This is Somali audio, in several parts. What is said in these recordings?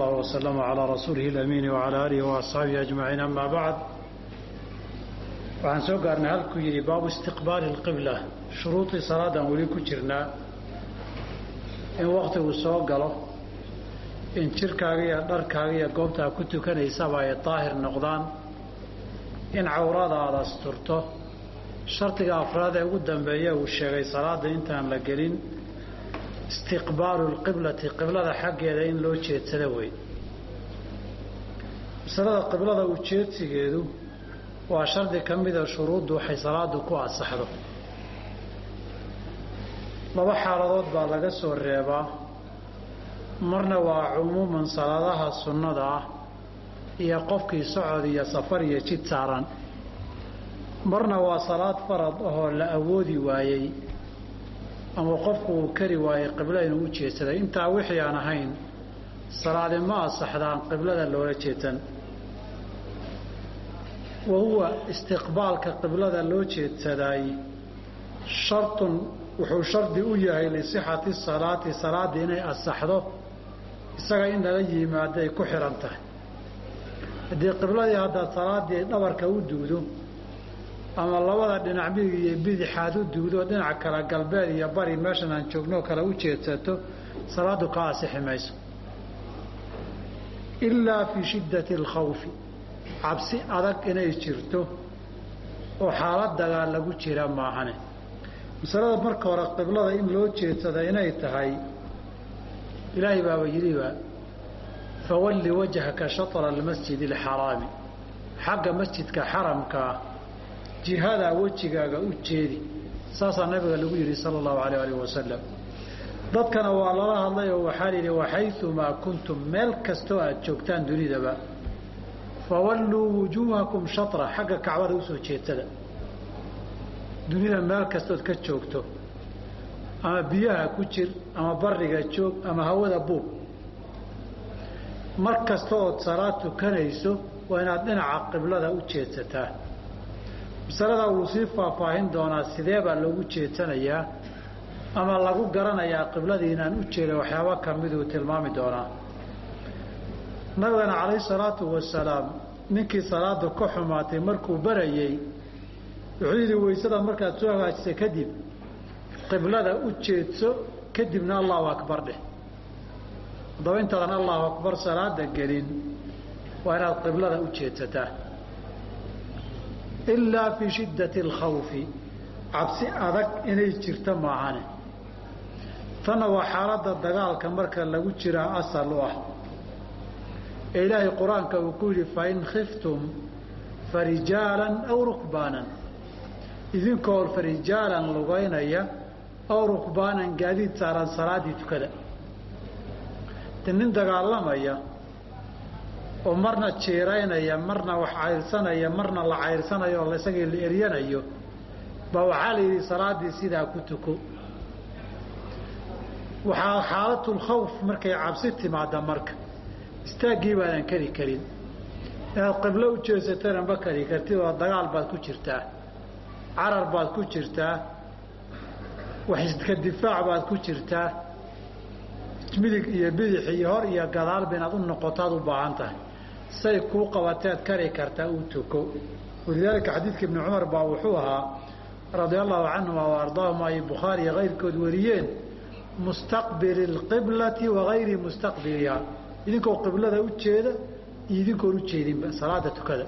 الله وسلم على رسوله الأمين وعلى آله وأصحابه أجمعين أما بعد waxaan soo gaarnay halkuu yidhi baabu istiqbaali اlqibla shuruudii salaadan weli ku jirnaa in waktigu soo galo in jirkaaga iyo dharkaaga iyo goobtaa ku tukanaysaba ay daahir noqdaan in cawradaada asturto shardiga afraad ee ugu dambeeya uu sheegay salaada intaan la gelin istiqbaalu lqiblati qiblada xaggeeda in loo jeedsada wey masalada qiblada ujeedsigeedu waa shardi ka mida shuruuddu waxay salaadu ku asaxdo laba xaaladood baa laga soo reebaa. Marna waa cumuuman salaadaha sunnada ah iyo qofkii socod iyo safar iyo jid saaran. Marna waa salaad farad ahoo la awoodi waayey ama qofku uu kari waayey qiblo inuu u jeedsaday intaa wixii aan ahayn salaadi ma asaxdaan qiblada loola jeedsan wa huwa istiqbaalka qiblada loo jeedsadaay shartun wuxuu shardi u yahay lisixati salaati salaaddii inay asaxdo isaga in lala yimaaday ku xihan tahay. Haddii qibladii haddaad salaaddii dhabarka u duudo ama labada dhinac midig iyo bidixaad u duudo dhinac kale galbeed iyo bari meeshan aan joognoo kale u jeedsato salaaddu ka asixi ilaa fii shiddati alkhawfi. Cabsi adag inay jirto oo xaalad dagaal lagu jira maahane. Masalada marka hore qiblada in loo jeedsada inay tahay ilaahay baaba yidhiba fawalli wajhaka shatra almasjidi alxaraami xagga masjidka xaramkaa jihadaa wejigaaga u jeedi. Saasaa nabiga lagu yidhi sala allahu alayh alih wasalam dadkana waa lala hadlay oo waxaa layidhi waxayumaa kuntum meel kastoo aad joogtaan dunidaba fawalluu wujuuhakum shatra xagga kacbada u soo jeedsada dunida meel kastood ka joogto ama biyaha ku jir ama bariga joog ama hawada buub mar kasta ood salaad tukanayso waa inaad dhinaca qiblada u jeedsataa masalada wuu sii faahfaahin doonaa sidee baa loogu jeedsanayaa ama lagu garanayaa qibladii inaan u jeeda waxyaaba ka miduu tilmaami doonaa? Nabigana calayhi salaatu wasalaam ninkii salaada ka xumaatay markuu barayey wuxuu yidhi waysada markaad soo hagaajisa kadib qiblada u jeedso kadibna allahu akbar dheh. Haddaba intaadan allahu akbar salaada gelin waa inaad qiblada u jeedsataa ilaa fii shiddati alkhawfi cabsi adag inay jirto maahane tanna waa xaaladda dagaalka marka lagu jiraa asal u ah ee ilaahay qur'aanka uu ku yidhi fain khiftum farijaalan aw rukbaanan idinkoo farijaalan lugaynaya aw rukbaanan gaadiid saaran salaaddii tukada de nin dagaalamaya oo marna jiiraynaya marna wax cayrsanaya marna la cayrsanayo oo isagii la eryanayo baa waxaa la yidhi salaaddii sidaa ku tuko. Waxaa xaalatulkhawf markay cabsi timaada marka. Istaaggii baadan kari karin. Inaad qiblo u jeesatana ma kari kartid oo dagaal baad ku jirtaa. Carar baad ku jirtaa. Waxka difaac baad ku jirtaa. Midig iyo bidix iyo hor iyo gadaalba inaad u noqotaad u baahan tahay say kuu qabateed kari kartaa uu tuko. Walidaalika xadiidka ibni cumar baa wuxuu ahaa radia allahu canhuma wa ay bukhaari kayrkood wariyeen mustaqbili lqiblati wagayri mustaqbiliha. Idinkoo qiblada u jeeda iyo idinkoon u jeedinba salaada tukada.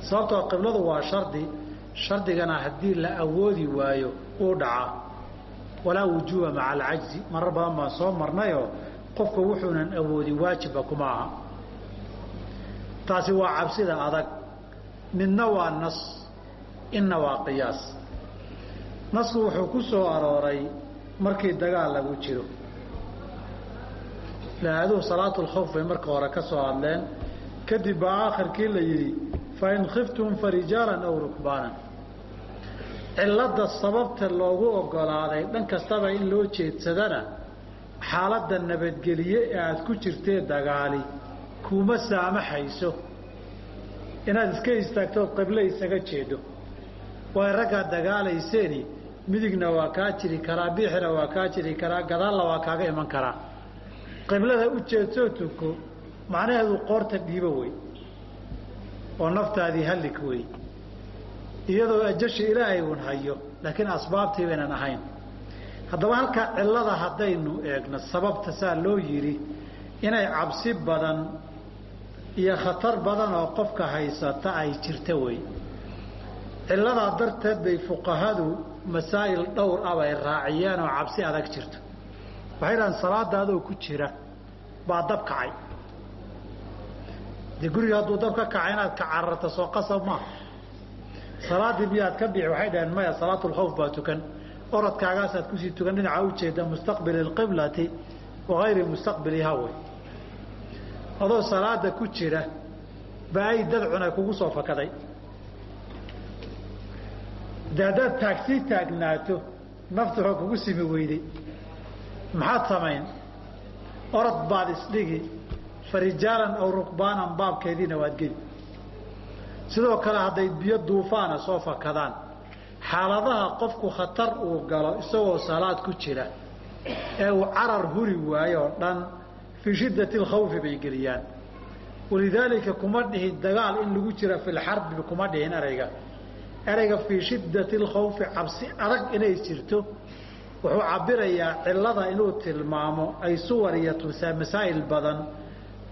Sababtoo qibladu waa shardi shardigana haddii la awoodi waayo uu dhacaa walaa wujuuba maca alcajzi marar badan baan soo marnayoo qofka wuxuunan awoodin waajibba kuma aha taasi waa cabsida adag. Midna waa nas inna waa qiyaas. Nasku wuxuu ku soo arooray markii dagaal lagu jiro. Laaduhu salaatulkhawf bay marka hore ka soo hadleen. Kadib baa aakhirkii la yidhi fain khiftum farijaalan aw rukbaanan. Cilladda sababta loogu ogolaaday dhan kastaba in loo jeedsadana xaaladda nabadgeliye ee aada ku jirtee dagaali kuuma saamaxayso. Inaad iska istaagtood qiblo isaga jeedo. Waay raggaad dagaalayseeni midigna waa kaa jiri karaa biixina waa kaa jiri karaa gadaalna waa kaaga iman karaa. Qiblada u jeedsoo tuko macnaheedu qoorta dhiibo wey. Oo naftaadii hallig wey. Iyadoo ajasha ilaahay uun hayo laakiin asbaabtii baynan ahayn. Haddaba halkaa cillada haddaynu eegno sababta saa loo yidhi inay cabsi badan iyo khatar badan oo qofka haysata ay jirta wey. Cilladaa darteed bay fuqahadu masaa'il dhowr ah bay raaciyeen oo cabsi adag jirto. Waxay dhahaan salaada ku jira baa dab kacay. Dee guriga hadduu dab ka kacay inaad ka cararta soo qasab maaha salaaddii miyaad ka bixi waxay dhaheen maya salaatulkhawf baa tukan. Orodkaagaasaad ku sii tukan dhinaca ujeeda mustaqbili alqiblati wagayri mustaqbiliha wey adoo salaada ku jira baa ay dad cunay kugu soo fakaday. De taagsii taagnaato naftu waxoo kugu simi weyday. Maxaad samayn? Orod baad isdhigi farijaalan aw rukbaanan baabkeediina waad geli. Sidoo kale hadday biyo duufaana soo fakadaan. Xaaladaha qofku khatar uu galo isagoo salaad ku jira ee uu carar huri waayo oo dhan fii shiddati alkhawfi bay geliyaan walidaalika kuma dhihin dagaal in lagu jira fi kuma dhihin erayga erayga fii shiddati alkhawfi cabsi adag inay jirto wuxuu cabirayaa cillada inuu tilmaamo ay suwar masaa'il badan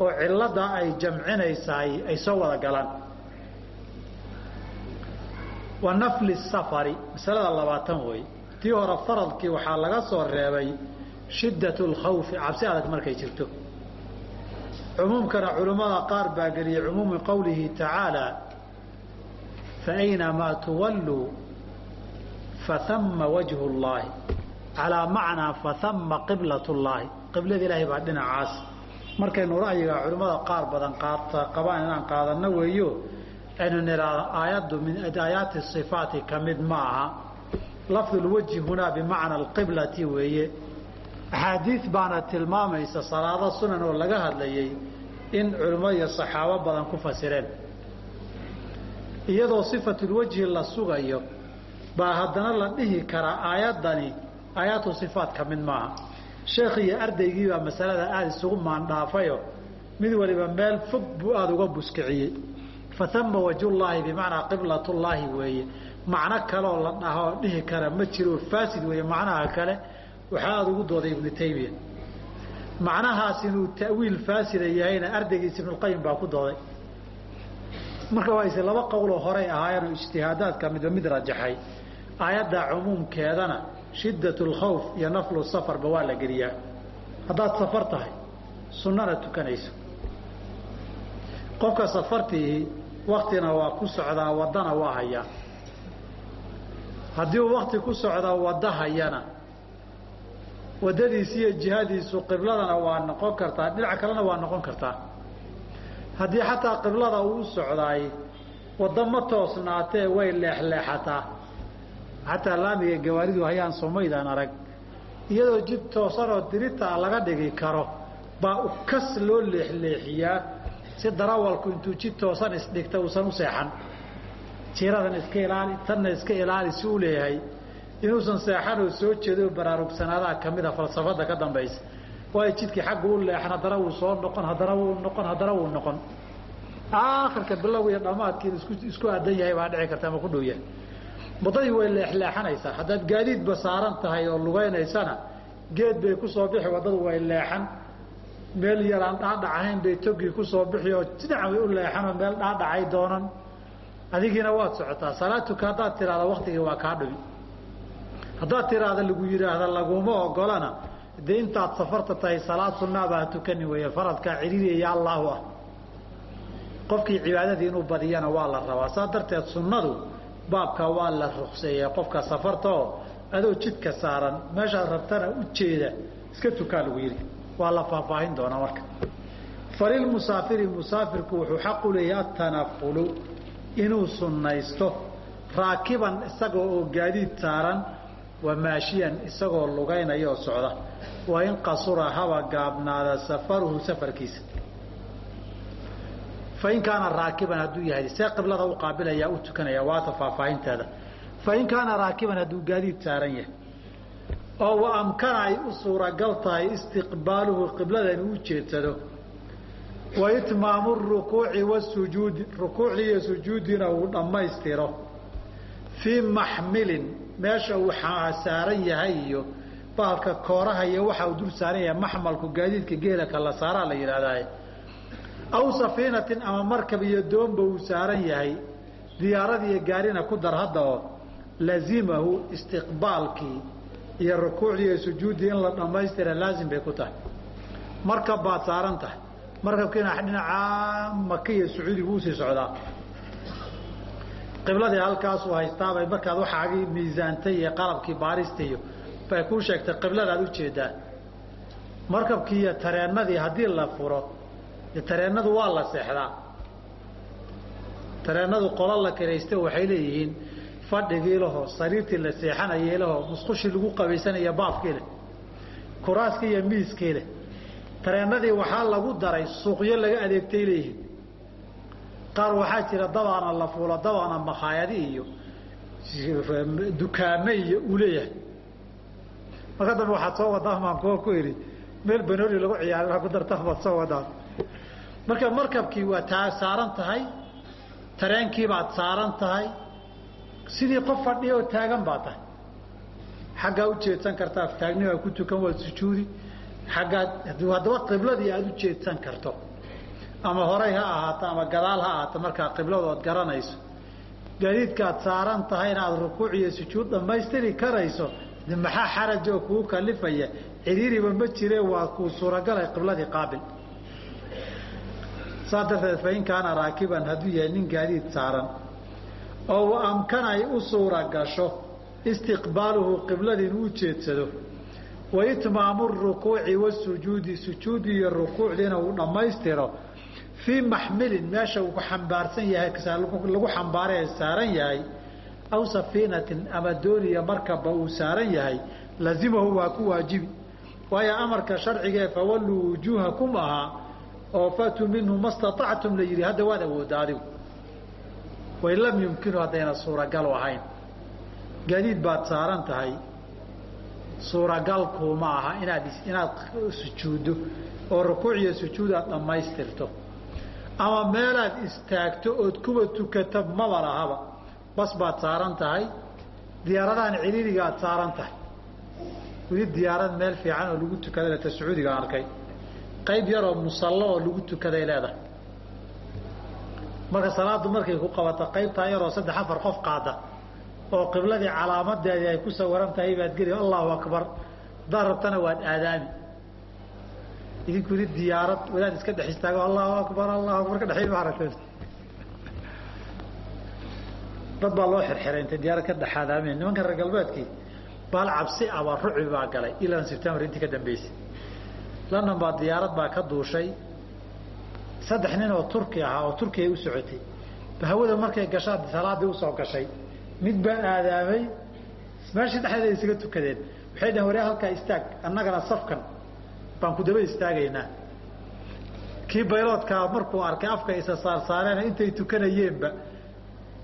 oo cillada ay jamcinaysaay ay soo wada galaan wa nafli safari masalada labaatan wey tii hore faradkii waxaa laga soo reebay shiddat lkhawfi cabsi adag markay jirto cumuumkana culimmada qaar baa geliyey cumuumi qowlihi tacaala faaynamaa tuwalluu fahama wajhu llaahi. Calaa macnaa fahama qiblat llaahi qiblada ilaahay baa dhinacaas. Markaynu ra'yiga culimmada qaar badan qabaan inaan qaadanno weeyo aynu nidhaahdo aayaddu min aayaati sifaati ka mid ma aha. Lafdulwajhi hunaa bimacna alqiblati weeye axaadiid baana tilmaamaysa salaado sunan oo laga hadlayay in culimo iyo saxaabo badan ku fasireen. Iyadoo sifatulwajhi la sugayo baa haddana la dhihi karaa aayaddani aayaatu sifaat ka mid maaha. Sheekh iyo ardaygii baa masalada aada isugu maandhaafayo mid waliba meel fog buu aada uga buskiciyey. Fahama wajhullaahi bimacnaa qiblatullaahi weeye. Macno kaleoo la dhaho dhihi kara ma jiro faasid weeye macnaha kale waxaa aada ugu dooday ibnu taymiya. Macnahaas inuu ta'wiil faasida yahayna ardaygiisa ibnuqayim baa ku dooday. Marka waa ise laba qowloo horey ahaayeen oo ijtihaadaadka midba mid rajaxay. Aayadda cumuumkeedana shiddat lkhawf iyo naflu safarba waa la geliyaa. Haddaad safar tahay sunnana tukanayso. Qofka safartii waktina waa ku socdaa waddana waa hayaa. Haddii uu wakti ku socdaa waddo hayana waddadiisi iyo jihadiisu qibladana waa noqon kartaa dhinac kalena waa noqon kartaa. Haddii xataa qiblada uu socdaay waddo ma toosnaatee way leexleexataa. Xataa laamiga gawaaridu hayaan somaydaan arag. Iyadoo jid toosan oo diritaa laga dhigi karo baa ukas loo leexleexiyaa si darawalku intuu jid toosan isdhigta uusan u seexan. Jiradan iska ilaali tanna iska ilaali si u leeyahay inuusan seexan oo soo jeedo baraarugsanaadaha kamida falsafada ka dambaysa waayo jidkii xagga u leexan haddana wuu soo noqon haddana wuu noqon haddana wuu noqon. Aakhirka bilow iyo dhammaadkiin isku aadan yahay baa dhici karta ama ku dhow yahay. Waddadii way leexleexanaysaa haddaad gaadiidba saaran tahay oo lugaynaysana geed bay ku soo bixi waddadu way leexan. Meel yaraan dhaadhac ahayn bay togii ku soo bixi oo dhinac way u leexanoo meel dhaadhacay doonan. Adigiina waad socotaa salaatuka haddaad tiraahda waktigii waa kaa dhubi haddaad tiraahda lagu yidhaahda laguma ogolana dee intaad safarta tahay salaad sunnaabaa tukani weeye faradkaa ciriiriya allaahu ah. Qofkii cibaadadii inuu badiyana waa la rabaa. Saa darteed sunnadu baabka waa la rukseeya qofka safartaoo adoo jidka saaran meeshaad rabtana u jeeda. Iska tukaa lagu yidhi. Waa la faahfaahin doonaa marka. Falilmusaafiri musaafirku wuxuu xaq u leeyahy atanafulu inuu sunnaysto. Raakiban isagoo oo gaadiid saaran wa maashiyan isagoo lugaynaya oo socda. Wa in qasura haba gaabnaada safaruhu safarkiisa. Fain kaana raakiban hadduu yahay see qiblada u qaabilaya u tukanaya waata faahfaahinteeda fain kaana raakiban hadduu gaadiid saaran yahay oo wa amkana ay u suuragal tahay istiqbaaluhu qiblada inuu u jeedsado wa itmaamu rukuuci wasujuudi rukuucdii iyo sujuuddiina uu dhammaystiro fii maxmilin meesha uu saaran yahay iyo baalka kooraha iyo waxa uu dul saaran yahay maxmalku gaadiidka geela kala saaraa la yidhahdaa aw safiinatin ama markab iyo doonba uu saaran yahay. Diyaarad iyo gaarina ku dar hadda oo lazimahu istiqbaalkii iyo rukuucdii iyo sujuuddii in la dhammaystira laazim bay ku tahay. Markab baad saaran tahay. Markabkiina dhinacaa maka iyo sacuudiga uusii socdaa qibladii halkaasuu haystaabay markaad waxaagii miisaantay iyo qalabkii baarista iyo bay kuu sheegtay qibladaad u jeedaa markabkii iyo tareennadii haddii la furo tareennadu waa la seexdaa. Tareennadu qolo la kiraysta waxay leeyihiin fadhigii laho sariirtii la seexanayay laho musqushii lagu qabaysanaya baafkii leh kuraaskii iyo miiskii leh. Tareennadii waxaa lagu daray suuqyo laga adeegtay leeyihiin qaar waxaa jira dabaana la fuulo dabaana makhaayadi iyo dukaame iyo uu leeyahay. Marka dambe waxaad soo wadaa maan kuwa ku idhi meel banooli lagu ciyaara ku darta baad soo wadaa. Marka markabkii waa taa saaran tahay tareenkii baad saaran tahay sidii qof fadhiya oo taagan baa tahay. Xaggaa u jeedsan kartaa taagni waa ku tukan waad sujuudi. Xaggaad haddaba qibladii aada u jeedsan karto ama horay ha ahaato ama gadaal ha ahaato markaa qibladu ood garanayso. Gaadiidkaad saaran tahay inaad rukuuc iyo sujuud dhammaystiri karayso maxaa xaraja oo kugu kalifaya ciriiriba ma jire waa kuu suuragalay qibladii qaabil. Saas darteed fain kaana raakiban hadduu yahay nin gaadiid saaran oo amkana ay u suura gasho istiqbaaluhu qibladii inuu ujeedsado wa itmaamu rukuuci wasujuudi sujuudi iyo rukuucdiina uu dhammaystiro fii maxmilin meesha uu xambaarsan yahay lagu xambaara ee saaran yahay aw safiinatin ama dooniya markaba uu saaran yahay lazimahu waa ku waajibi. Waayo amarka sharcigae fawalluu wujuuhakum ahaa oo fatuu minhu ma staactum la yidhi hadda waad awoodda adigu. Wain lam yumkinu haddayna suuragalu ahayn. Gaadiid baad saaran tahay. Suuragalkuuma aha inaad inaad sujuuddo oo rukuuc iyo sujuud aad dhammaystirto ama meelaad istaagto ood kuwa tukata maba lahaba bas baad saaran tahay. Diyaaradahan ciriiriga aad saaran tahay. Weli diyaarad meel fiican oo lagu tukaday ta sacuudiga arkay. Qayb yaroo musallo oo lagu tukaday leedahay. Marka salaadu markay ku qabato qaybtaa yaroo saddex afar qof qaada oo qibladii calaamadeedii ay ku sawiran tahay baad geli allahu akbar. Rabtana waad aadaami idinku yidhi diyaarad wadaad iska dhex istaago. Allahu akbar allahu akbar ka dhexay ma aragteen dad baa loo xirxiray intay diyaarad ka dhexaadaameen nimanka reer galbeedkii baal cabsi baa rucbi baa galay ilaa sebtembar intii ka dambeysay. London baa diyaarad baa ka duushay. Saddex nin oo turki ahaa oo turkiya u socotay. Hawada markay gashaa salaadii u soo gashay. Mid baa aadaamay meeshii dhexdeeda isaga tukadeen. Waxay dhaheen waryaa halkaa istaag annagana safkan baan ku daba istaagaynaa. Kii bayloodkaa markuu arkay afka isa saarsaareen intay tukanayeenba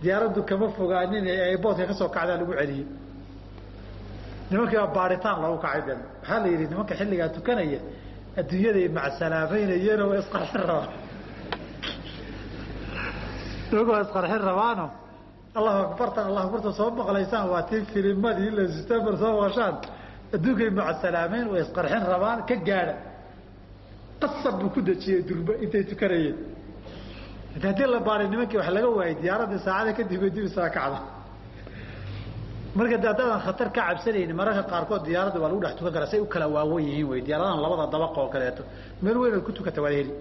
diyaaraddu kama fogaanin ee boodka ka soo kacdaa lagu celiyey. Nimankii baa baaritaan loogu kacay de waxaa la yidhi nimanka xilligaa tukanaya adduunyaday macsalaameynayeen oo isqarxin rabaan. Nimanka waa isqarxin rabaano. Allahu akbartan allahu akbartan soo maqlaysaan waa tii filimadii ila september soo maqashaan adduunkay macsalaameyn way isqarxin rabaan ka gaadha. Qasab buu ku dejiyey durba intay tukanayeen. Haddii la baaray nimankii wax laga waayay diyaaradii saacada kadib bay dib isaga kacda marka haddaadan khatar ka cabsanayni mararka qaarkood diyaaradda waa lagu dhex tukan karaa say u kala waawan yihiin wey diyaaradahan labada dabaq oo kaleeto. Meel weyn ood ku tukata waad heli.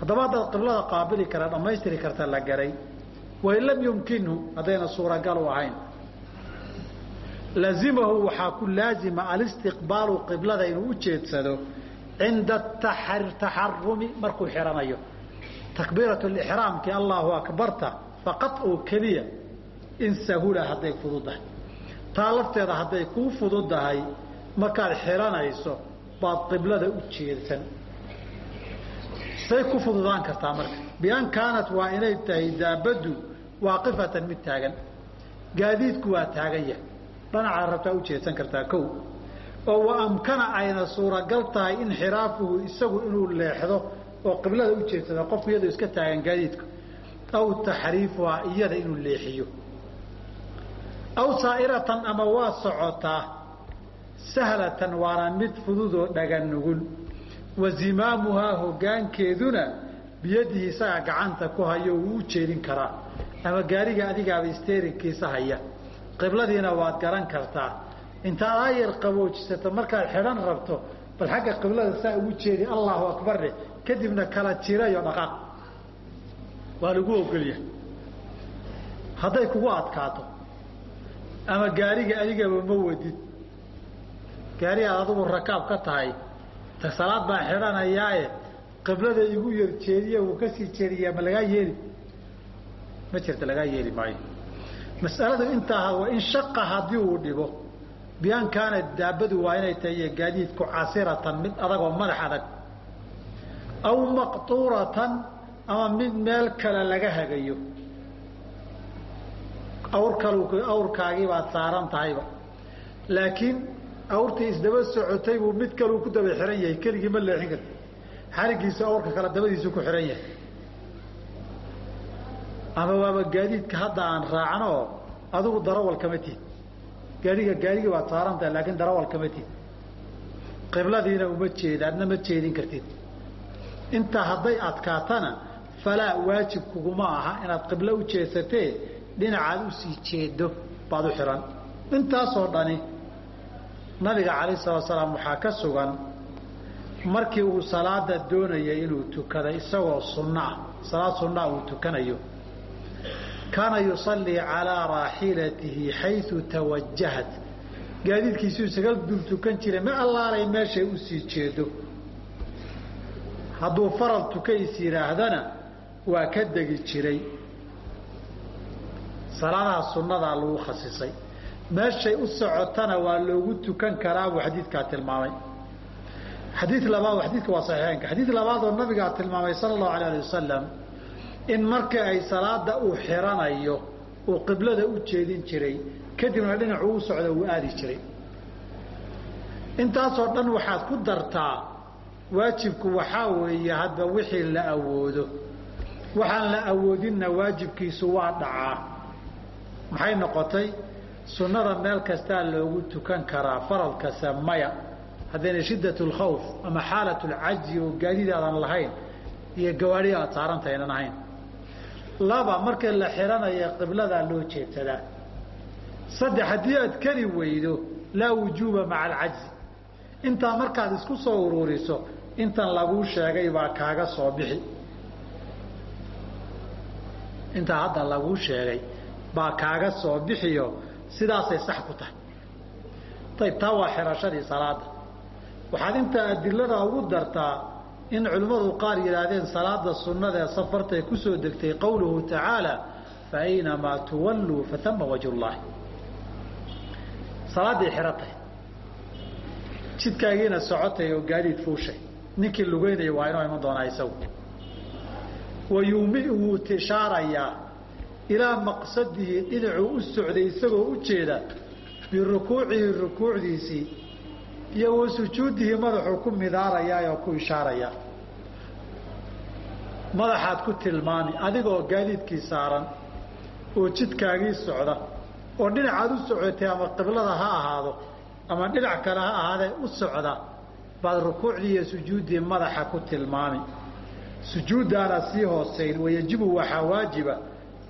Haddaba haddaad qiblada qaabili karaa dhammaystiri karta la garay. Wain lam yumkinhu haddayna suuragal u ahayn lazimahu waxaa ku laazima alistiqbaalu qiblada inuu u jeedsado cinda taxarumi markuu xiranayo. Takbiirat lixraamkii allahu akbarta faqad oo keliya in sahula hadday fududahay. Taa lafteeda hadday kuu fududahay markaad xiranayso baad qiblada u jeedsan. Say ku fududaan kartaa marka. Bian kaanat waa inay tahay daabaddu waaqifatan mid taagan. Gaadiidku waa taagan yahay dhanacaa rabtaa u jeedsan kartaa kow. oo wa amkana ayna suuragal tahay inxiraafuhu isagu inuu leexdo oo qiblada u jeedsada qofku iyadoo iska taagan gaadiidku aw taxriifuhaa iyada inuu leexiyo. aw saa'iratan ama waa socotaa sahlatan waana mid fududoo dhagan nugul. wa zimaamuhaa hoggaankeeduna biyadihi isagaa gacanta ku hayo wuu u jeedin karaa. ama gaariga adigaaba isteerinkiisa haya qibladiina waad garan kartaa. Intaad aayar qaboojisato markaad xidhan rabto bal xagga qiblada saa ugu jeedi allahu akbarne kadibna kala jirayo dhaqaaq waa lagu ogolyahay. Hadday kugu adkaato ama gaariga adigaba ma wadid. Gaari aad adigu rakaab ka tahay ta salaad baan xidhanayaaye qiblada igu yar jeediye wuu ka sii jeediyaa ma lagaa yeeli? Ma jirta lagaa yeeli maayo mas'aladu intaa waa in shaqa haddii uu dhibo bian kaana daabadu waa inay tahay iyo gaadiidku casiratan mid adag oo madax adag. Aw maqtuuratan ama mid meel kale laga hagayo. Awr kal awrkaagii baad saaran tahayba. Laakiin awrtii isdaba socotay buu mid kaluu ku daba xihan yahay keligii ma leexin karti xarigiisu awrka kale dabadiisu ku xihan yahay ama waaba gaadiidka hadda aan raacno adigu darawal kama tihid. Gaariga gaarigii baad saaran tahay laakiin darawal kama tihid. Qibladiina uma jeeda ma jeedin kartid. Intaa hadday adkaatana falaa waajib kuguma aha inaad qiblo u jeesatee dhinacaad u sii jeedo baad u xihan intaasoo dhani nabiga calayh salatu salaam waxaa ka sugan markii uu salaada doonayay inuu tukada isagoo sunno ah salaad sunnaa uu tukanayo kaana yusallii calaa raaxilatihi xayu tawajahat gaadiidkiisuu isaga dul tukan jiray ma allaalay meeshay u sii jeedo hadduu faral tukays yidhaahdana waa ka degi jiray salaadaha sunnadaa lagu khasisay meeshay u socotana waa loogu tukan karaa buu xadiidkaa tilmaamay xadii labaad xadiidka waa saxiixeynka xadiid labaadoo nabigaa tilmaamay sala allahu alay ali wasalam in marka ay salaada uu xiranayo uu qiblada u jeedin jiray kadibna dhinacuu u socda uu aadi jiray. Intaasoo dhan waxaad ku dartaa waajibku waxaa weeye hadba wixii la awoodo. Waxaan la awoodinna waajibkiisu waa dhacaa. Maxay noqotay? Sunnada meel kastaa loogu tukan karaa faralkase maya. Haddayna shiddat lkhawf ama xaalat lcajzi oo gaadiid lahayn iyo gawaadhi aad saaranta aynan ahayn laba marka la xiranaya qibladaa loo jeedsadaa saddex haddii aad keli weydo laa wujuuba maca alcajzi. Intaa markaad isku soo ururiso intan laguu sheegay baa kaaga soo bixi. Intaa hadda laguu sheegay baa kaaga soo bixiyo sidaasay sax ku tahay. Ayib taa waa xirashadii salaada waxaad intaa adilada ugu dartaa in culimmadu qaar yidhaahdeen salaada sunnada ee safartay ku soo degtay qowluhu tacaala fa aynamaa tuwalluu fatama wajhu llahi salaaday xiro tahay. Jidkaagiina socotay oo gaadiid fuushay. Ninkii lugeynaya waa inoo iman doonaa isagu. Wa yuumi wuu tishaarayaa ilaa maqsadihi dhinacuu u socday isagoo u jeeda birukuucihi rukuucdiisii iyo wa sujuudihi madaxuu ku midaarayaa oo ku ishaarayaa. Madaxaad ku tilmaami adigoo gaadiidkii saaran oo jidkaagii socda oo dhinacaad u socotay ama qiblada ha ahaado ama dhinac kale ha ahaadee u socda baad rukuucdii iyo sujuuddii madaxa ku tilmaami sujuuddaana sii hoosayn wayajibu waxaa waajiba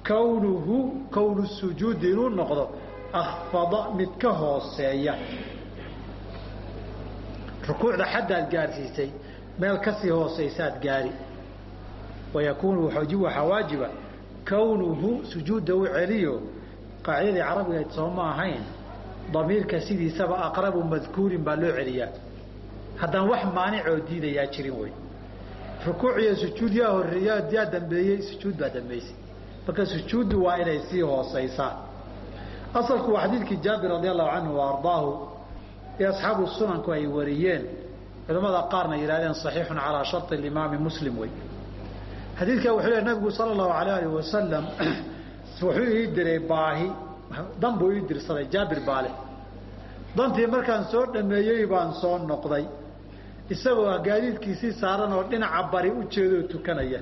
kownuhu kownu sujuudi inuu noqdo akfada mid ka hooseeya rukuucda xaddaad gaarsiisay meel ka sii hoosaysaad gaari. Wayakuunu waxaa waajiba kownuhu sujuudda u celiyo. Qaacidadii carabigayd sooma ahayn damiirka sidiisaba aqrabu madkuurin baa loo celiyaa. Haddaan wax maanicoo diidayaa jirin wey rukuuc iyo sujuud yaa horreeya yaa dambeeyey sujuud baa dambaysay marka sujuuddu waa inay sii hoosaysaa. Asalku waa xadiidkii jaabir radi allahu canhu wa ardaahu ee asxaabu sunanku ay wariyeen. Culamada qaarna yidhahdeen saxiixun calaa shari imaami muslim wey xadiidkaa wuxuu le nabigu sala allahu alayh alih wasalam wuxuu ii diray baahi dan buu ii dirsaday jaabir baale dantii markaan soo dhameeyey baan soo noqday isagoo gaadiidkiisii saaran oo dhinaca bari u jeedoo tukanaya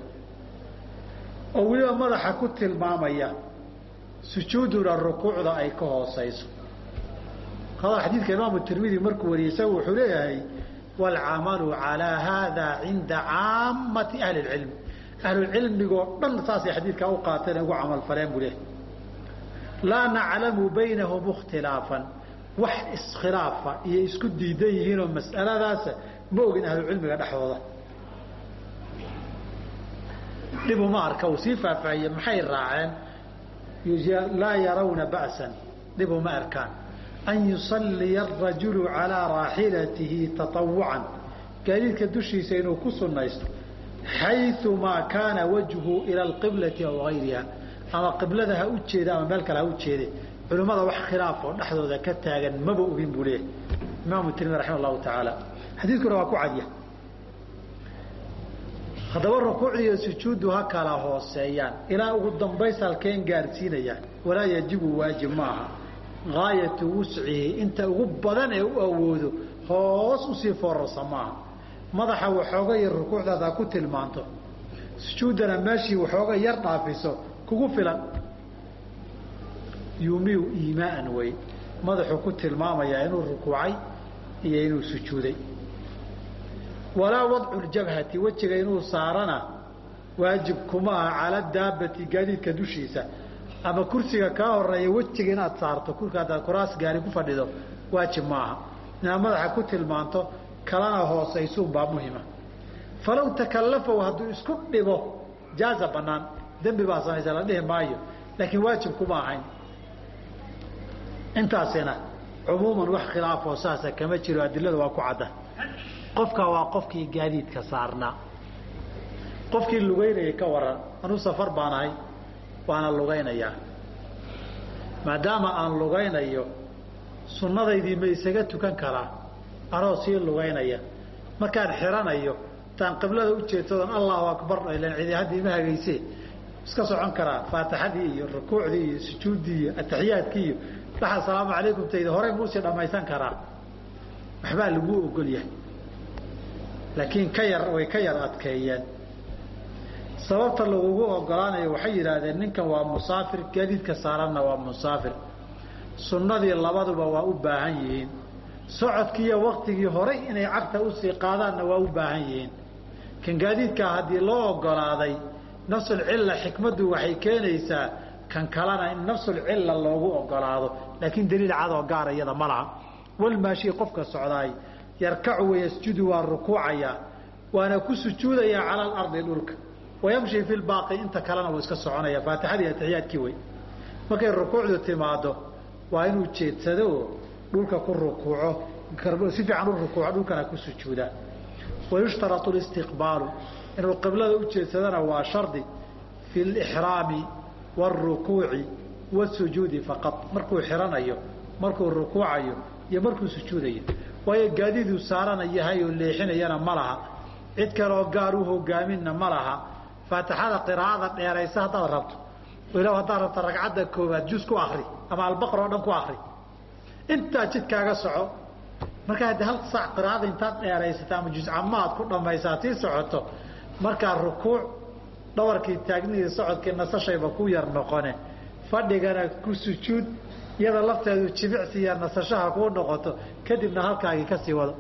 oo weliba madaxa ku tilmaamaya sujuuduna rukuucda ay ka hoosayso hadal xadiidka imaamu tirmidi markuu wariyey isagu wuxuu leeyahay waalcamalu calaa haada cinda caamati ahli lcilm ahlulcilmigoo dhan saasay xadiidkaa u qaateen ugu camal faleen buu leeyahay. Laa naclamu baynahum ikhtilaafan. Wax iskhilaafa iyo isku diidan yihiinoo mas'aladaasa ma ogin ahlucilmiga dhexdooda. Dhibuma arka uu sii faahfaahiye maxay raaceen? Laa yarawna ba'san. Dhibuma arkaan an yusalliya arajulu calaa raaxilatihi taطawucan gaadiidka dushiisa inuu ku sunnaysto xayumaa kaana wajhu ila alqiblati aw gayriha ama qiblada ha u jeeda ama meel kale ha u jeede culimmada wax khilaaf oo dhexdooda ka taagan maba ogin buu leeyahay imaamu tirmidi raxima allahu tacaala xadiidkuna waa ku cadya haddaba rukuucda iyo sujuuddu ha kala hooseeyaan ilaa ugu dambays halkeen gaadhsiinayaan walaa yajibu waajib maaha gaayatu wuscihi inta ugu badan ee u awoodo hoos u sii foorarsa maaha madaxa waxooga yar rukuucdaad ku tilmaanto sujuuddana meeshii waxooga yar dhaafiso kugu filan yumiu iimaaan wey madaxuu ku tilmaamayaa inuu rukuucay iyo inuu sujuuday walaa wadcu ljabhati wejiga inuu saarana waajib kuma aha cala daabati gaadiidka dushiisa ama kursiga kaa horreeya wejiga inaad saarto kurka haddaad kuraas gaari ku fadhido waajib maaha. Inaad madaxa ku tilmaanto kalana hoosaysuunbaa muhima falow takallafow hadduu isku dhibo jaaza banaan dembi baa samaysa la dhihi maayo. Laakiin waajib kuma ahayn. Intaasina cumuuman wax khilaafoo saasa kama jiro adilada waa ku cadda. Qofka waa qofkii gaadiidka saarnaa. Qofkii lugaynayay ka waran anuu safar baan ahay waana lugaynayaa maadaama aan lugaynayo sunnadaydii ma isaga tukan karaa anoo sii lugaynaya. Markaan xiranayo intaan qiblada u jeedsadoon allahu akbar ilan cidi hadda ima hagaysee iska socon karaa faatixadii iyo rukuucdii iyo sujuuddii iyo ataxiyaadkii iyo dhaxa asalaamu calaykum tayda horey muusii dhammaysan karaa. Waxbaa laguu ogol yahay. Laakiin ka yar way ka yar adkeeyeen sababta lagugu ogolaanayo waxay yidhaahdeen ninkan waa musaafir gaadiidka saaranna waa musaafir. Sunnadii labaduba waa u baahan yihiin. Socodkiiyo waktigii horay inay cagta u sii qaadaanna waa u baahan yihiin. Kan gaadiidkaa haddii loo ogolaaday nafsulcilla xikmaddu waxay keenaysaa kan kalena in nafsulcilla loogu ogolaado. Laakiin daliil cadoo gaara iyada ma laha. Walmaashii qofka socdaay yarkacu wayasjudu waa rukuucayaa waana ku sujuudayaa cala alardi dhulka wayamshi fi lbaaqi inta kalena wuu iska soconaya faatixadii atixiyaadkii wey markay rukuucdu timaado waa inuu jeedsado dhulka ku rukuuco si fiican u rukuuco dhulkana ku sujuuda wayushtarau listiqbaalu inuu qiblada u jeedsadana waa shardi fi lixraami wاrukuuci wاsujuudi faqad markuu xiranayo markuu rukuucayo iyo markuu sujuudayo waayo gaadiiduu saarana oo leexinayana ma laha cid kaleoo gaar u hogaaminna ma laha faatixada qiraa'ada dheeraysa haddaad rabto. Ila haddaad rabto ragcadda koobaad jus ku akri ama albaqar oo dhan ku akri intaa jidkaaga soco markaa de hal saac qiraa'ada intaad dheeraysata ama juscamaad ku dhammaysaa sii socoto markaa rukuuc dhawarkii taagnidii socodkii nasashayba ku yar noqone. Fadhigana ku sujuud iyada lafteedu jimicsi iyo nasashaha kuu noqoto kadibna halkaagii ka sii wado.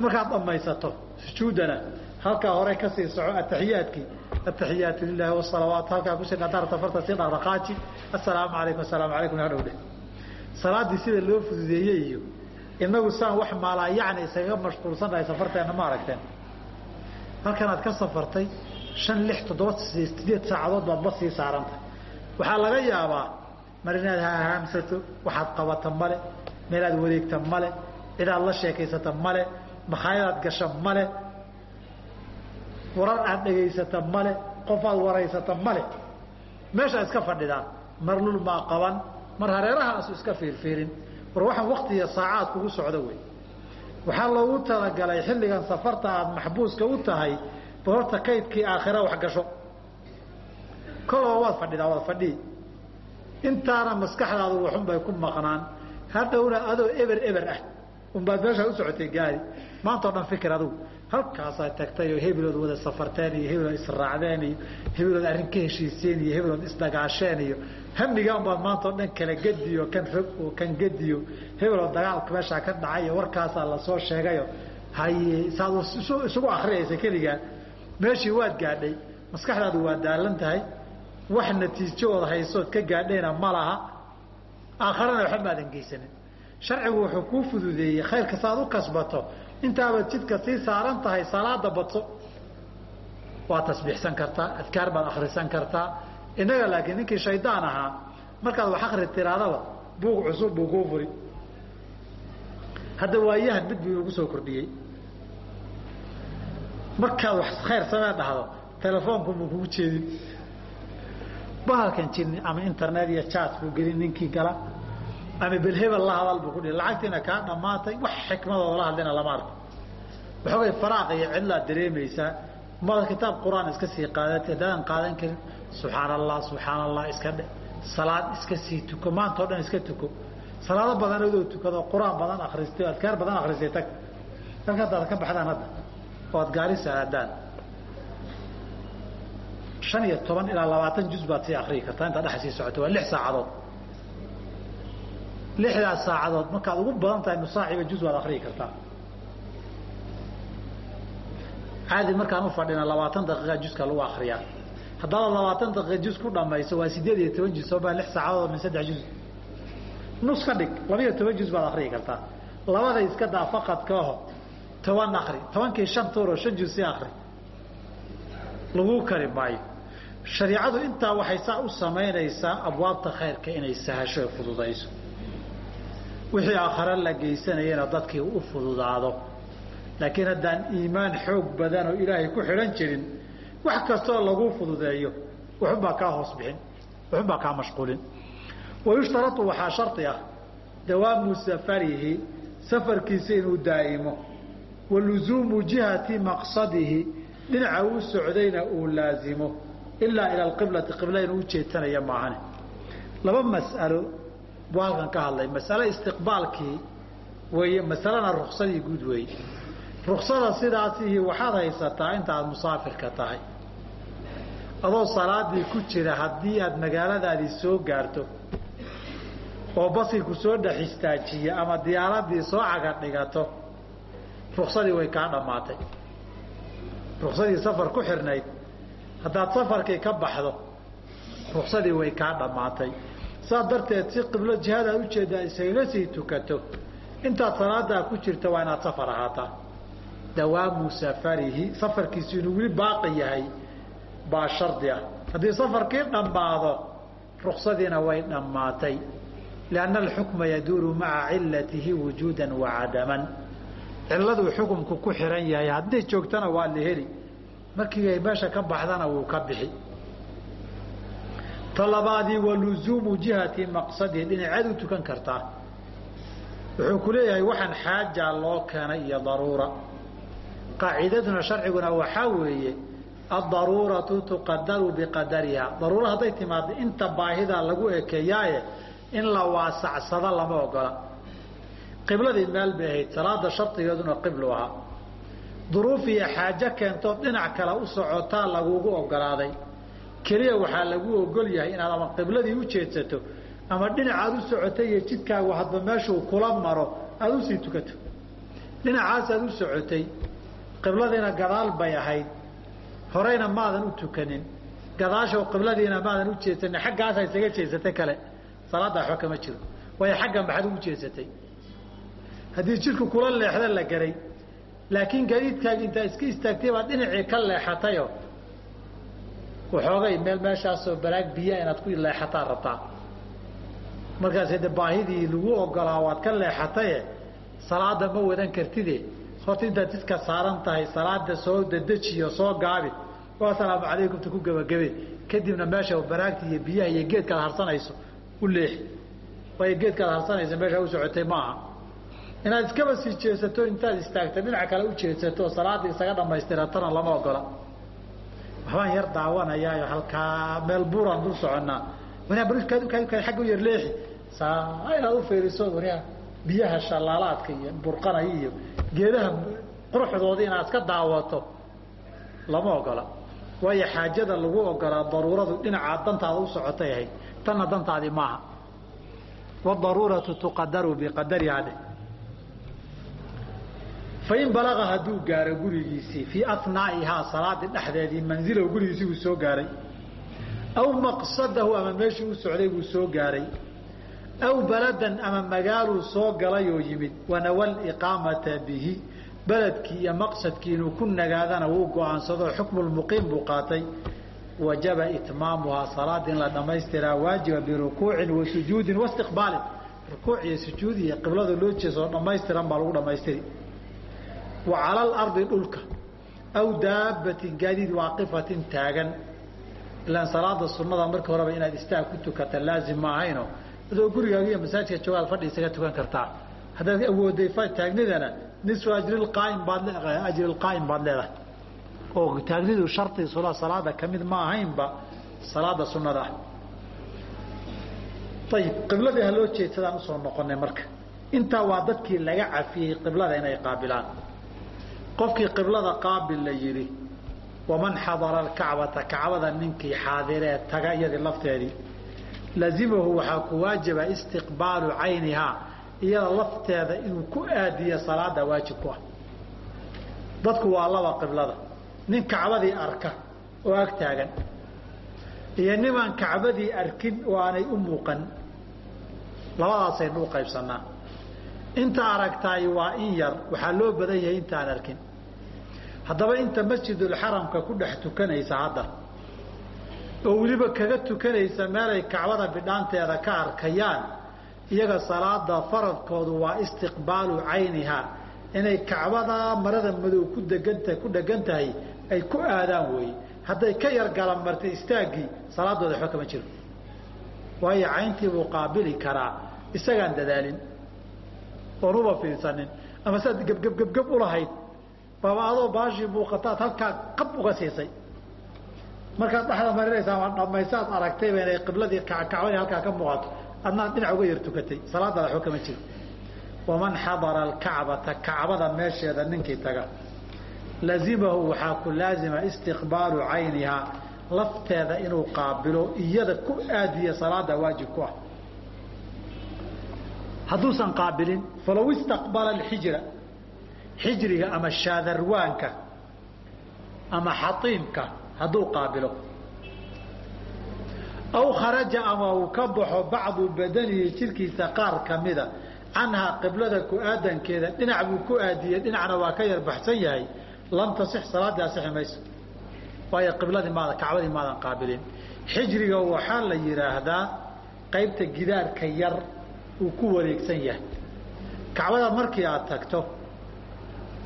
Markaad dhammaysato sujuudana halkaa hore ka sii soco ataxiyaadkii ataxiyaatu lilahi wasalawaat halkaa ku sii dhadaarta farta sii dhaqdhaqaaji assalaamu calaykum assalaamu calaykum hadhowdhe salaaddii sida loo fududeeyey iyo inagu saan wax maalaa yacni isaga mashquulsanahay safarteenna ma aragteen. Halkanaad ka safartay shan lix toddoba sideed saacadood baad bas sii saarantay. Waxaa laga yaabaa mar inaad hahaamsato waxaad qabata male. Meelaad wareegta male. Cidaad la sheekaysata male. Makhaayadaad gasha male warar aad dhegaysata male qof aad waraysata male. Meeshaa iska fadhidaan mar lul maa qaban mar hareerahaasu iska fiirfiirin. War waxaan waktiiyo saacaad kugu socdo wey. Waxaa loogu talagalay xilligan safarta aad maxbuuska u tahay ba horta kaydkii aakhira wax gasho. Koloo waad fadhidaa waad fadhii intaana maskaxdaadu waxun bay ku maqnaan. Hadhowna adoo eber eber ah unbaad meeshaa u socotay gaari. Maanta o dhan fikir adugu halkaasaa tagtay oo hebelood wada safarteen iyo hebelood israacdeen iyo hebelood arrin ka heshiiseen iyo hebelood isdagaasheen iyo hamigaan baad maanta o dhan kala gediyo kan rog oo kan gediyo. Hebelood dagaalka meeshaa ka dhacay iyo warkaasaa la soo sheegayo haye saad isugu akriyaysa keligaa meeshii waad gaadhay maskaxdaadu waa daalan tahay. Wax natiijood haysood ka gaadhayna ma laha. Aakharana waxba maadan geysanin sharcigu wuxuu kuu fududeeyey khayrka saaad u kasbato intaabaad jidka sii saaran tahay salaada badso. Waa tasbiixsan kartaa adkaar baad akrisan kartaa innaga laakiin ninkii shaydaan ahaa markaad wax akri tiraadaba buuq cusub buu kuu furi. Hadda waayahan mid buu inagu soo kordhiyey. Markaad wax khayr samee dhahdo telefoonku buu kugu jeedin. Bahalkan jirni ama internet iyo chat buu gelin ninkii gala ama belhebel la hadal buu ku dhihi lacagtiina kaa dhammaatay wax xikmadooda la hadlina lama arko waxoogay faraaq iyo cidlaad dareemaysaa mada kitaab qur'aan iska sii qaadata haddaadan qaadan karin subxaan allah subxaan allah iska dhe salaad iska sii tuko maanta o dhan iska tuko. Salaado badan adoo tukado qur'aan badan akristay adkaar badan akristay tag. Dalka haddaad ka baxdaan hadda oo ad gaari saadaan shan iyo toban ilaa labaatan juz baad sii akriyi kartaa intaad dhex sii socoto waa lix saacadood lixdaas saacadood. Markaad ugu badan tahay nusaaxiba juz baad akriyi kartaa. Caadi markaan u fadhina labaatan daqiiqa juska lagu akriyaa haddaad labaatan daqiiqa juz ku dhamayso waa sideed iyo toban juz soobaa lix saacadood min saddex juz. Nus ka dhig labaiyo toban juz baad akriyi kartaa. Labada iska daa faqadkaaho toban akri tobankii shan tuuroo shan juz si akri laguu kari maayo. Shariicadu intaa waxay saa u samaynaysaa abwaabta khayrka inay sahasho ee fududayso wixii aakhare la geysanayana dadkii u fududaado. Laakiin haddaan iimaan xoog badan oo ilaahay ku xidhan jirin wax kastoo laguu fududeeyo waxunbaa kaa hoos bixin waxunbaa kaa mashquulin. Wayushtaratu waxaa shardi ah dawaamu safarihi safarkiisa inuu daa'imo. Wa luzuumu jihati maqsadihi dhinaca uu socdayna uu laazimo. Ilaa ila alqiblati qibla inuu ujeedsanaya maahane. Laba mas'alo buu halkan ka hadlay masale istiqbaalkii weeye masalena ruksadii guud weeye. Ruksada sidaasihi waxaad haysataa intaad musaafirka tahay. Adoo salaadii ku jira haddii aad magaaladaadii soo gaarto oo baskii ku soo dhex istaajiya ama diyaaradii soo caga dhigato way kaa dhammaatay. Ruksadii safar ku xirnayd haddaad safarkii ka baxdo ruksadii way kaa dhammaatay saas darteed si qiblo jihadaad ujeeddaa isagala sii tukato. Intaad salaadaa ku jirta waa inaad safar ahaataa. Dawaamu safarihi safarkiisu inuu weli baaqi yahay baa shardi ah. Haddii safarkii dhammaado ruksadiina way dhammaatay. Lianna alxukma yaduuru maca cilatihi wujuudan wa cadaman. Ciladuu xukumku ku xiran yahay hadday joogtana waa la heli. Markii ay meesha ka baxdana wuu ka bixi ta labaadii wa luzuumu jihati maqsadihi dhinaceed u tukan kartaa. Wuxuu ku leeyahay waxaan xaajaa loo keenay iyo daruura. Qaacidaduna sharciguna waxaa weeye addaruuratu tuqadaru biqadariha. Daruura hadday timaado inta baahidaa lagu ekeeyaaye in la waasacsado lama ogola. Qibladii meel bay ahayd salaada shardigeeduna qiblu ahaa. Duruuf iyo xaajo keentood dhinac kale u socotaa lagugu ogolaaday keliya waxaa lagu ogol yahay inaad ama qibladii u jeedsato ama dhinacaad u socotay iyo jidkaagu hadba meeshuu kula maro aada u sii tukato. Dhinacaasaad u socotay qibladiina gadaal bay ahayd. Horeyna maadan u tukanin. Gadaasho qibladiina maadan u jeedsanin xaggaasa isaga jeedsatay kale. Salaadda waxba kama jiro. Waayo xagga maxaad ugu jeedsatay. Haddii jidku kula leexda la garay laakiin gadiidkaagi intaa iska istaagtay baad dhinacii ka leexatayo waxoogay meel meeshaasoo baraag biya inaad ku leexataa rabtaa. Markaas de baahidii lagu ogolaa waad ka leexataye salaada ma wadan kartide horta intaad jidka saaran tahay salaada soo dadejiyo soo gaabi oo asalaamu calaykumta ku gebagabe. Kadibna meesha baraagta iyo biyaha iyo geedkaad harsanayso u leexi waayo geedkaad harsanayso meesha u socotay maaha inaad iskaba sii jeesato intaad istaagta dhinac kale u jeedsato salaada isaga dhamaystiratana lama ogola waxbaan yar daawanayaayo halkaa meel buuraan dul soconnaa agga u yar leexi. Saa inaad u fiiriso wariya biyaha shallaalaadka iyo burqanaya iyo geedaha quruxdooda inaad iska daawato lama ogola. Waayo xaajada lagu ogolaa daruuradu dhinacaa dantaada u socotay ahayd tanna dantaadii maaha. Wadaruuratu tuqadaru biqadariha dheh fain balaga hadduu gaaro gurigiisii fii anaa'ihaa salaadii dhexdeedii manzilow gurigiisii uu soo gaaray. Aw maqsadahu ama meeshii u socday buu soo gaaray. Aw baladan ama magaaluu soo galay oo yimid wanawa liqaamata bihi beledkii iyo maqsadkii inuu ku nagaadana wuu go'aansado xukmulmuqiim buu qaatay. Wajaba itmaamuhaa salaada la dhamaystiraa waajiba birukuucin wa sujuudin waistiqbaalin rukuuc iyo sujuud iyo qiblada loo jeesoo dhamaystiran baa lagu dhamaystiri wa cala alardi dhulka aw daabbatin gaadiid waaqifatin taagan. Ilaan salaada sunnada markii horeba inaad istaag ku tukata laazim ma ahayno. Adoo gurigaaga iyo masaajidka joogaad fadhi isaga tukan kartaa. Haddaad awooday taagnidana nisfu ajrilqaa'im baad leedahay ajrilqaa'im baad leedahay. Oo taagnidu shardi sula salaada ka mid ma ahaynba salaada sunnada. Ah ayib qibladii ha loo jeedsadaan u soo noqonay marka. Intaa waa dadkii laga cafiyey qiblada inay qaabilaan qofkii qiblada qaabil la yidhi waman xadara alkacbata kacbada ninkii xaadiree taga iyadii lafteedii lazimahu waxaa ku waajiba istiqbaalu caynihaa iyada lafteeda inuu ku aadiyo salaada waajib ku ah. Dadku waa laba qiblada nin kacbadii arka oo ag iyo nimaan kacbadii arkin oo aanay u muuqan. Labadaasaynu u qaybsanaa inta aragtaay waa in yar. Waxaa loo badan yahay intaan arkin. Haddaba inta masjidulxaramka ku dhex tukanaysa hadda oo weliba kaga tukanaysa meelay kacbada bidhaanteeda ka arkayaan iyaga salaada faradkoodu waa istiqbaalu caynihaa inay kacbada marada madow ku deganta ku dhegan tahay ay ku aadaan weeye hadday ka yar galan martay istaaggii salaadooda waxba kama jiro. Waayo cayntii buu qaabili karaa. Isagaan dadaalin oon uba fiirsanin. Ama saad gebgebgebgeb ulahayd baaba adoo baashii muuqataad halkaa qab uga siisay. Markaad dhexda marinaysaa waa dhamaysaad aragtayba inay qibladii kacbadii halkaa ka muuqato. Adnaad dhinac uga yar tukatay. Waxba kama jiro. Waman xadara alkacbata kacbada meesheeda ninkii taga. Lazimahu waxaa ku laazima istiqbaalu caynihaa. Lafteeda inuu qaabilo iyada ku aadiya salaada waajib ku ah hadduusan qaabilin. Falow istaqbala alxijra xijriga ama shaadarwaanka ama xaiimka hadduu qaabilo. Aw kharaja ama uu ka baxo bacdu badanihi jirkiisa qaar kamida canhaa qiblada ku-aadankeeda dhinac buu ku aadiyey dhinacna waa ka yar baxsan yahay lam tasix salaaddii asixi mayso. Waayo qibladii maada kacbadii maadan qaabilin. Xijriga waxaa la yidhaahdaa qaybta gidaarka yar uu ku wareegsan yahay. Kacbada markii aad tagto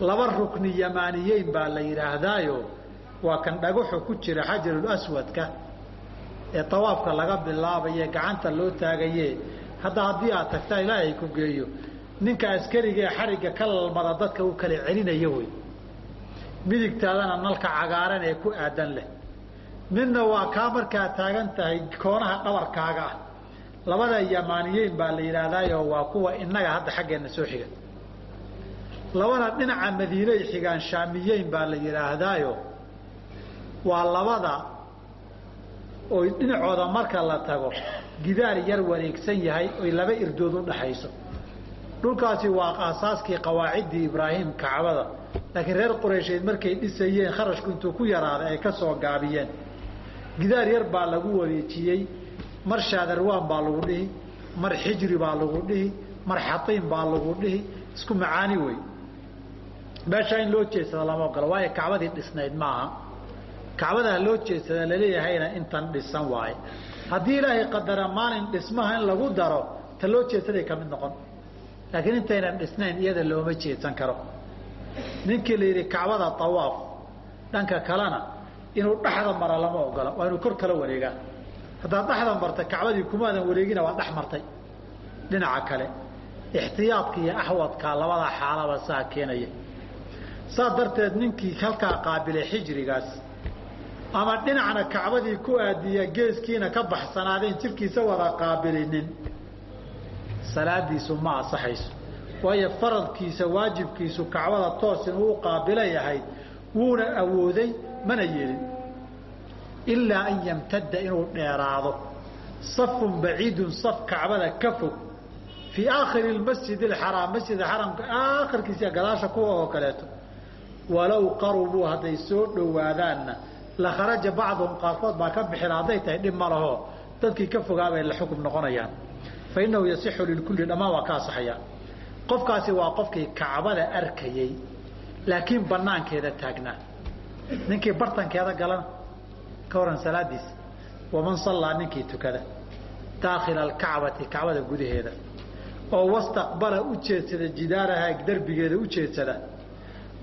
laba rukni yamaaniyeyn baa la yidhaahdaayo waa kan dhagaxu ku jira xajarul aswadka ee tawaafka laga bilaabaye gacanta loo taagaye hadda haddii aad tagtaa ilaahay ku geeyo ninka askariga ee xarigga ka lalmada dadka uu kala celinayo wey. Midigtaadana nalka cagaaran ee ku aadan leh. Midna waa kaa markaa taagan tahay koonaha dhabarkaaga ah labada yamaaniyeyn baa la yidhaahdaayo waa kuwa innaga hadda xaggeenna soo xiga. Labana dhinaca madiinay xigaan shaamiyeyn baa la yidhaahdaayo waa labada oy dhinacooda marka la tago gidaar yar wareegsan yahay oy laba irdood u dhaxayso. Dhulkaasi waa aasaaskii qawaaciddii ibraahim kacbada. Laakiin reer qureysheed markay dhisayeen kharashku intuu ku yaraaday ay ka soo gaabiyeen. Gidaar yar baa lagu wareejiyey mar shaadarwaan baa lagu dhihi mar xijri baa lagu dhihi mar xaiim baa lagu dhihi isku macaani wey. Meeshaa in loo jeedsada lama ogolo waayo kacbadii dhisnayd maaha. Kacbadaa loo jeedsada laleeyahayna intan dhisan waaye. Haddii ilaahay qadara maalin dhismaha in lagu daro ta loo jeedsaday ka mid noqon. Laakiin intaynan dhisnayn iyada looma jeedsan karo. Ninkii la yidhi kacbada tawaaf dhanka kalena inuu dhexda mara lama ogola waa inuu kor kala wareegaa haddaad dhexda marta kacbadii kumaadan wareegina waa dhex martay. Dhinaca kale ixtiyaadka iyo axwadka labada xaalaba saa keenaya. Saa darteed ninkii halkaa qaabilay xijrigaas ama dhinacna kacbadii ku aadiya geeskiina ka baxsanaadeen jirkiisa wada qaabilinin salaadiisu ma asaxayso waayo faradkiisa waajibkiisu kacbada toos inuu u qaabila yahay wuuna awooday mana yeelin ilaa an yamtada inuu dheeraado. Safun baciidun saf kacbada ka fog. Fii aakhiri masjid axaraam masjid xaramka aakhirkiisa gadaasha kuwa oo kaleeto. Walow qarubuu hadday soo dhowaadaanna la kharaja bacduhum qaarkood baa ka bixila hadday tahay dhib ma laho. Dadkii ka fogaabay la xukum noqonayaan. Fa innahu yasixu lilkulli dhammaan waa ka asaxayaa qofkaasi waa qofkii kacbada arkayey laakiin banaankeeda taagnaa ninkii bartankeeda galana ka waran salaadiisa waman sallaa ninkii tukada daakhila alkacbati kacbada gudaheeda. Oo wastaqbala u jeedsada jidaaraha derbigeeda u jeedsada.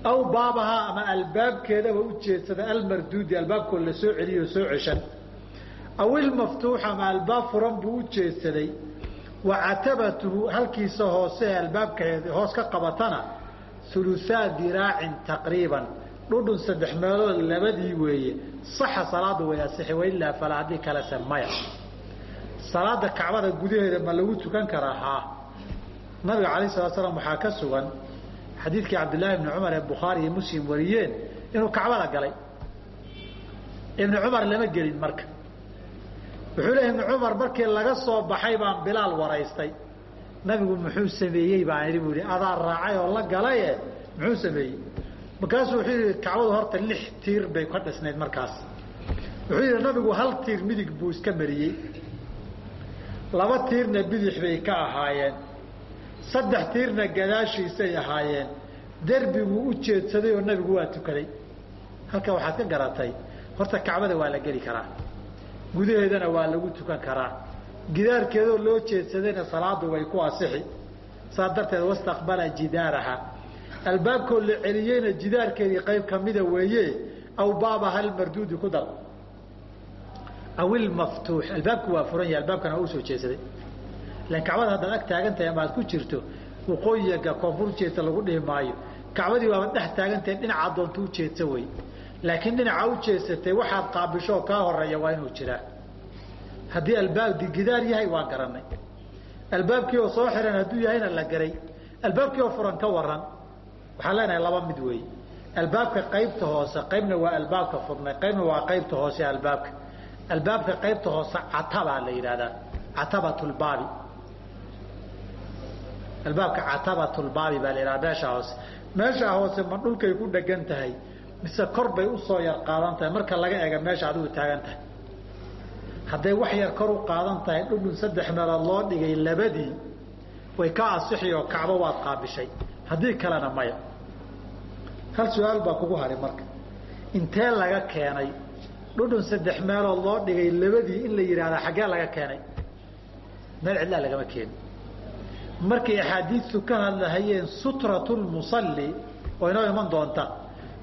Aw baabahaa ama albaabkeedaba u jeedsada almarduudi albaabkoo la celiyo soo ceshan. Aw ilmaftuux ama albaab furan buu u jeedsaday. Wa catabatuhu halkiisa hoose albaabkeed hoos ka qabatana ulusaa diraacin taqriiban dhudhun saddex meelood labadii weeye saxa salaada way asixi wailaa falaa haddii kalese maya. Salaada kacbada gudaheeda ma lagu tukan karaa haa nabiga calayh salatu slam waxaa ka sugan xadiidkii cabdillaahi ibni cumar ee bukhaari iyo muslim wariyeen inuu kacbada galay. Ibni cumar lama gelin marka. Wuxuu leeya ibni cumar markii laga soo baxay baan bilaal waraystay. Nabigu muxuu sameeyey? baan idhi buu ihi adaa raacay oo la galaye. Muxuu sameeyey markaasuu wuxuu yidhi kacbadu horta lix tiir bay ka dhisnayd markaas. Wuxuu yidhi nabigu hal tiir midig buu iska mariyey. Laba tiirna bidix bay ka ahaayeen. Saddex tiirna gadaashiisay ahaayeen. Derbiguu u jeedsaday oo nabigu waa tukaday. Halka waxaad ka garatay horta kacbada waa la geli karaa. Gudaheedana waa lagu tukan karaa. Gidaarkeedoo loo jeedsadayna salaadu way ku asixi. Saas darteed wastaqbala jidaaraha albaabkoo la celiyeyna jidaarkeedii qayb kamida weeye aw baabaha almarduudi ku dar aw ilmaftuux albaabku waa furan yahay albaabkana waa u soo jeedsaday ilan kacbada haddaad ag taagan tahay ama aad ku jirto waqooyiga koonfur jeedsa lagu dhihi maayo kacbadii waaba dhex taagantahay dhinaca doonta u jeedsa wey laakiin dhinaca u jeedsatay waxaad qaabishooo kaa horreeya waa inuu jiraa. Haddii albaabdi gidaar yahay waan garanay albaabkii oo soo xiran hadduu yahayna la garay. Albaabkii oo furan ka waran waxaan leenahay laba mid wey albaabka qaybta hoose qaybna waa albaabka furnay qaybna waa qaybta hoose albaabka. Albaabka qaybta hoose catabaa la yidhahdaa catabatulbaabi albaabka catabatulbaabi baa la yidhahdaa meesha hoose. Meeshaa hoose ma dhulkay ku dhegan tahay mise kor bay u soo yar qaadan tahay? Marka laga eega meesha adigu taagan tahay. Hadday wax yar kor u qaadan tahay dhudhun saddex meelood loo dhigay labadii way ka asixi oo kacbo waad qaabishay haddii kalena maya. Hal su'aal baa kugu hari marka. Intee laga keenay? Dhudhun saddex meelood loo dhigay labadii in la yidhaahda xaggee laga keenay? Meel cidlaa lagama keeni markay axaadiistu ka hadlahayeen sutratulmusalli oo inoo iman doonta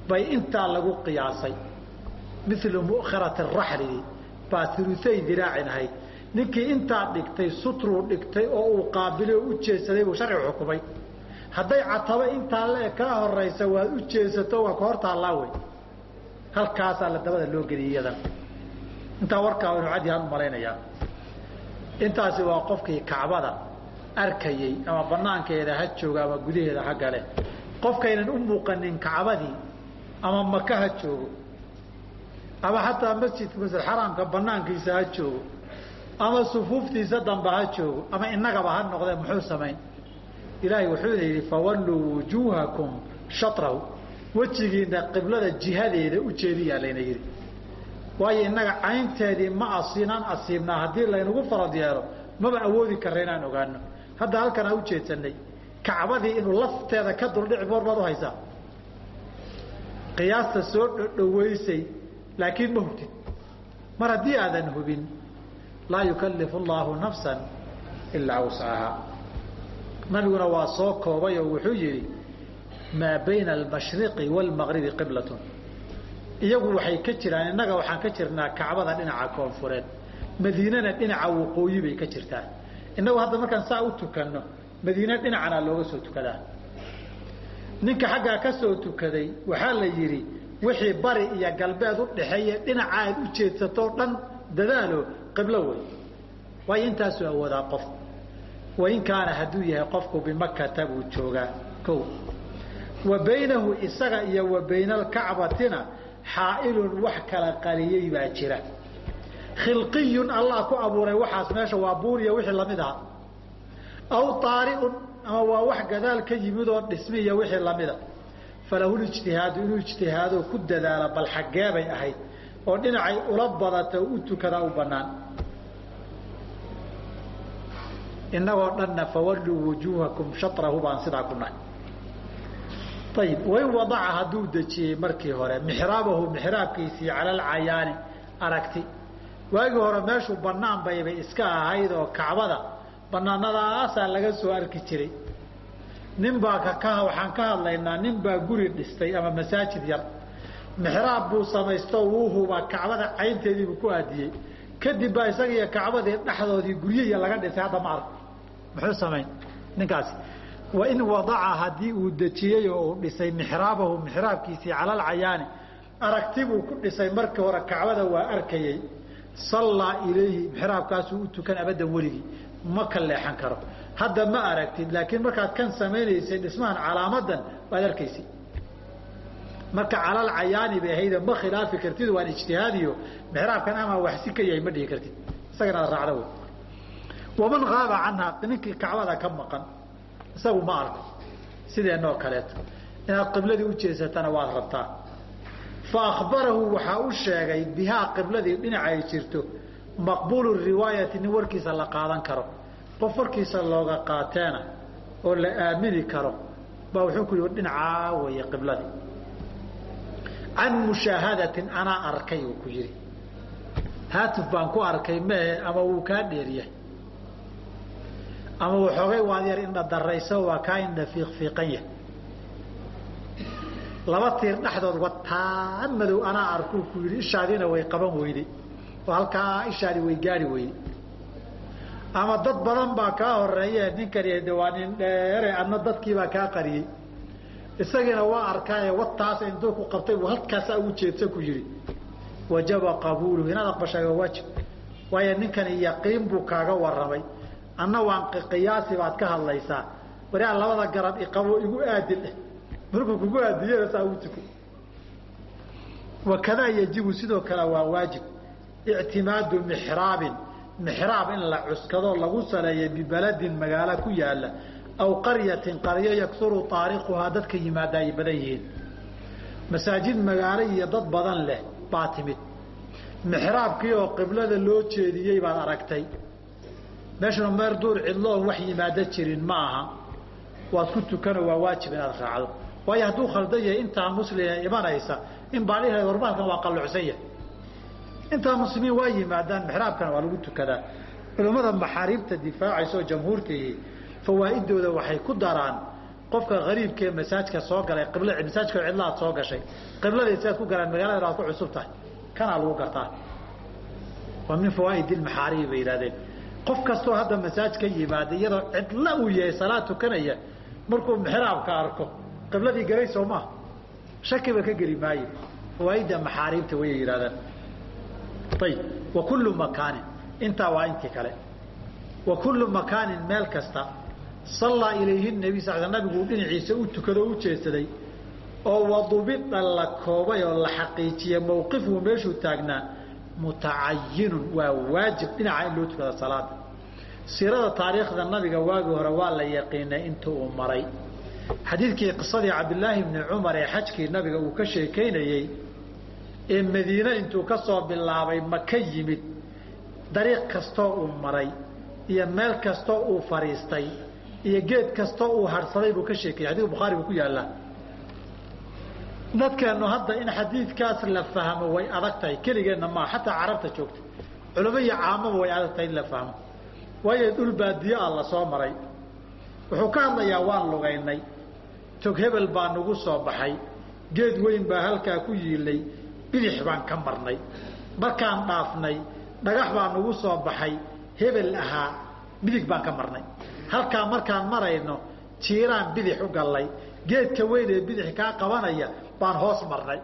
bay intaa lagu qiyaasay. Milu mu'khirati raxligi baa uluay diraacin ahayd ninkii intaa dhigtay sutruu dhigtay oo uu qaabilay oo u jeedsaday buu sharcigu xukumay hadday cataba intaa le kaa horaysa waad u jeedsato waa ka hor taallaa wey halkaasaa la dabada loo geliyay iyadan intaa warkaa inu cadi aan umalaynayaa intaasi waa qofkii kacbada arkayey ama banaankeeda ha jooga ama gudaheeda ha gale. Qofkaynan u muuqanin kacbadii ama maka ha joogo. Ama xataa masjidka masjid xaraamka banaankiisa ha joogo. Ama sufuuftiisa dambe ha joogo. Ama inagaba ha noqdee muxuu samayn ilaahay wuxuuna yidhi fawalluu wujuuhakum shatrahu wejigiina qiblada jihadeeda u jeediyaa layna yidhi. Waayo innaga caynteedii ma asinaan asiibnaa haddii laynagu farad yeelo maba awoodi karra inaan ogaano hadda halkan aan u jeedsanay kacbadii inuu lafteeda ka duldhici boor baad u haysaa. Qiyaasta soo dhodhowaysay laakiin ma hubtid. Mar haddii aadan hubin laa yukallifu allaahu nafsan ilaa wuscahaa nabiguna waa soo koobay oo wuxuu yidhi maa bayna almashriqi waalmaqribi qiblatun. Iyagu waxay ka jiraan innaga waxaan ka jirnaa kacbada dhinaca koonfureed. Madiinana dhinaca waqooyi bay ka jirtaa. Innagu hadda markaan saa u tukanno madiina dhinacanaa looga soo tukadaa. Ninka xaggaa ka soo tukaday waxaa la yidhi wixii bari iyo galbeed u dhaxeeya dhinaca aad u jeedsatoo dhan dadaalo qiblo wey waayo intaasuu awoodaa qof wain kaana hadduu yahay qofku bimakata buu joogaa o wa baynahu isaga iyo wa bayna alkacbatina xaa'ilun wax kala qariyey baa jira. Khilqiyun allah ku abuuray waxaas meesha waa buuriya wixii la mid aha aw aariun ama waa wax gadaal ka yimid oo dhismiya wixii lamida falahu lijtihaadu inuu ijtihaado ku dadaalo bal xaggeebay ahayd oo dhinacay ula badata u tukadaa u banaan inagoo dhanna fawalluu wujuuhakum shatrahu baan sidaa ku nahay ayib wain wadaca hadduu dejiyey markii hore mixraabahu mixraabkiisii cala aragti waagii hore meeshuu banaan baybay iska ahayd oo kacbada banaanadaasaa laga soo arki jiray nin baa kaka waxaan ka hadlaynaa nin baa guri dhistay ama masaajid yar mixraab buu samaysto wuu hubaa kacbada caynteediibuu ku aadiyey kadib baa isaga iyo kacbadii dhexdoodii guryihiy laga dhisay hadda ma arko muxuu samayn? Ninkaasi. Wain wadaca haddii uu dejiyey oo uu dhisay mixraabahu mixraabkiisii cala alcayaani aragti buu ku dhisay markii hore kacbada waa arkayey. Sallaa ilayhi mixraabkaasuu u tukan abadan weligii. Ma ka leexan karo. Hadda ma aragtid laakiin markaad kan samaynaysay dhismahan calaamadan waad arkaysay marka calal cayaani bay ahayde ma khilaafi kartid waan ijtihaadiyo. Mixraabkan ama waxsi ka yahay ma dhihi kartid. Isagana ad raacda wey waman haaba canha ninkii kacbada ka maqan isagu ma arko. Sideenoo kaleeto inaad qibladii u jeesatana waad rabtaa. Fa akhbarahu waxaa u sheegay bihaa qibladii dhinacay jirto maqbuulu riwaayati nin warkiisa la qaadan karo. Qof warkiisa looga qaateena oo la aamini karo baa wuxuu ku yihi dhinacaa weeye qibladii. Can mushaahadatin anaa arkay uu ku yihi haatuf baan ku arkay mehe ama wuu kaa dheeryahay ama waxoogay waad yar indha darayso waa kaa indha fiiqfiiqan yahay. Laba tiir dhexdood wataan madow anaa arkuu ku yidhi ishaadiina way qaban weyday oo halkaa ishaadi way gaari weyday ama dad badan baa kaa horeeye ninkani waa nin dheere adna dadkiibaa kaa qariyey. Isagiina waa arkaaye wataas intuu ku qabtay buu halkaasaa ugu jeedsa ku yidhi. Wajaba qabuuluhu inaad aqbashay waa waajib. Waayo ninkani yaqiin buu kaaga warramay anna waan qiyaasi baad ka hadlaysaa. Waraa labada garab iqabo igu aadil. Eh markuu kugu aadiyana saa ugu tuko wakadaa yajibu sidoo kale waa waajib. Ictimaadu mixraabin mixraab in la cuskado lagu saleeya bibaladin magaalo ku yaalla aw qaryatin qaryo yaksuru aariquhaa dadka yimaada ay badan yihiin. Masaajid magaalo iyo dad badan leh baa timid. Mixraabkii oo qiblada loo jeediyey baad aragtay meeshuna meer duur cidlo oon wax yimaado jirin ma aha. Waad ku tukano waa waajib inaad raacdo. Waayo hadduu khaldan yahay intaa muslima imanaysa in baadhiheed warbaalkan waa qallucsan yahay. Intaa muslimiin waa yimaadaan mixraabkana waa lagu tukadaa. Culummada maxaariibta difaacaysa oo jamhuurtii fawaaidooda waxay ku daraan qofka ariibka ee masaajka soo galay qibla masaajka cidlaad soo gashay. Qiblada siaad ku galaan magaalada aad ku cusub tahay. Kanaa lagu gartaa. Waa min fawaaid maxaaribi bay yidhahdeen qof kastoo hadda masaaj ka yimaada iyadoo cidla uu yahay salaad tukanaya markuu mixraabka arko qibladii galay soo maaha shakiba ka geli maayo. Fawaaidda maxaariibta wayay yidhahdaan ayib wa kullu makaanin. Intaa waa intii kale. Wa kullu makaanin meel kasta sallaa ilayhi nabi sal nabiguu dhinaciisa u tukado o u jeedsaday oo wadubida la koobay oo la xaqiijiyey mawqifuhu meeshuu taagnaa mutacayinun waa waajib dhinaca in loo tukada salaada. Siirada taariikhda nabiga waagii hore waa la yaqiinay inta uu maray. Xadiidkii qisadii cabdilaahi bni cumar ee xajkii nabiga uu ka sheekaynayey ee madiine intuu ka soo bilaabay maka yimid dariiq kastoo uu maray iyo meel kastoo uu fadhiistay iyo geed kastoo uu harsaday buu ka sheekayay xadiku bukhaari buu ku yaallaa dadkeennu hadda in xadiidkaas la fahmo way adag tahay keligeenna maa xataa carabta joogta. Culamo caamaba way adag tahay in la fahmo. Waayo dhul baadiye ah la soo maray. Wuxuu ka hadlayaa waan lugaynay. Tog hebel baa nagu soo baxay. Geed weyn baa halkaa ku yiilay. Bidix baan ka marnay. Markaan dhaafnay. Dhagax baa nagu soo baxay. Hebel ahaa. Midig baan ka marnay. Halkaa markaan marayno jiiraan bidix u gallay. Geedka weyn ee bidix kaa qabanaya baan hoos marnay.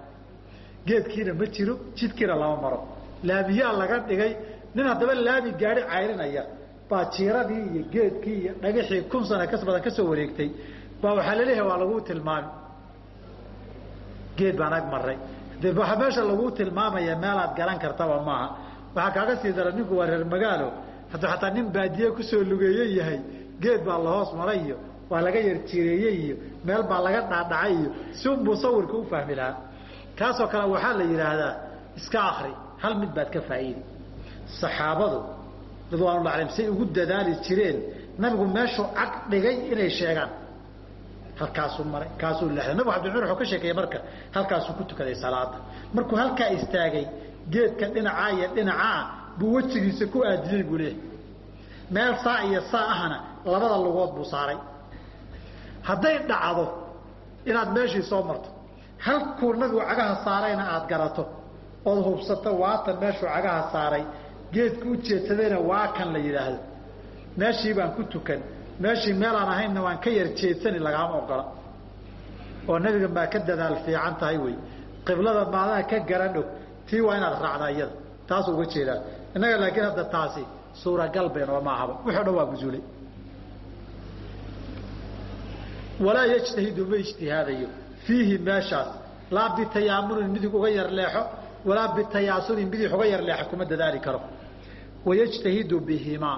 Geedkiina ma jiro jidkiina lama maro. Laamiyaa laga dhigay nin haddaba laami gaari cayrinaya baa jiiradii iyo geedkii iyo dhagixii kun sana kas badan ka soo wareegtay. Baa waxaa la leeyahay waa laguu tilmaami. Geed baan ag maray de waxaa meesha laguu tilmaamaya meelaad garan kartaba maaha. Waxaa kaaga sii dara ninku waa reer magaalo. Hadduu xataa nin baadiye ku soo lugeeye yahay geed baa lahoos maray iyo waa laga yar jireeyey iyo meel baa laga dhaadhacay iyo si unbuu sawirka u fahmi lahaa kaasoo kale waxaa la yidhaahdaa iska akri hal mid baad ka faa'iidi. Saxaabadu ridwaanullah alayhim say ugu dadaali jireen nabigu meeshuu cag dhigay inay sheegaan. Halkaasuu maray kaasuu leexday. Nabig abdilcumar wuxuu ka sheekeeyey marka halkaasuu ku tukaday salaada markuu halkaa istaagay geedka dhinacaa iyo dhinacaa buu wejigiisa ku aadiyey buu leeyahay. Meel saa iyo saa ahna labada lugood buu saaray hadday dhacdo inaad meeshii soo marto halkuu nabigu cagaha saarayna aad garato ood hubsato waatan meeshuu cagaha saaray geedka u jeedsadayna waa kan la yidhaahdo. Meeshii baan ku tukan meeshii meelaan ahaynna waan ka yar jeedsani lagaama ogola. Oo nabiga maa ka dadaal fiican tahay wey. Qiblada maadaa ka garan og tii waa inaad raacdaa iyada taasuu uga jeedaa. Innaga laakiin hadda taasi suuragal beenoo maahaba wuxuu dhan waa busuulay walaa yajtahidu ma ijtihaadayo. Fiihi meeshaas laa bitayaamunin midig uga yar leexo walaa bitayaasunin bidix uga yar leexo kuma dadaali karo. Wayajtahidu bihimaa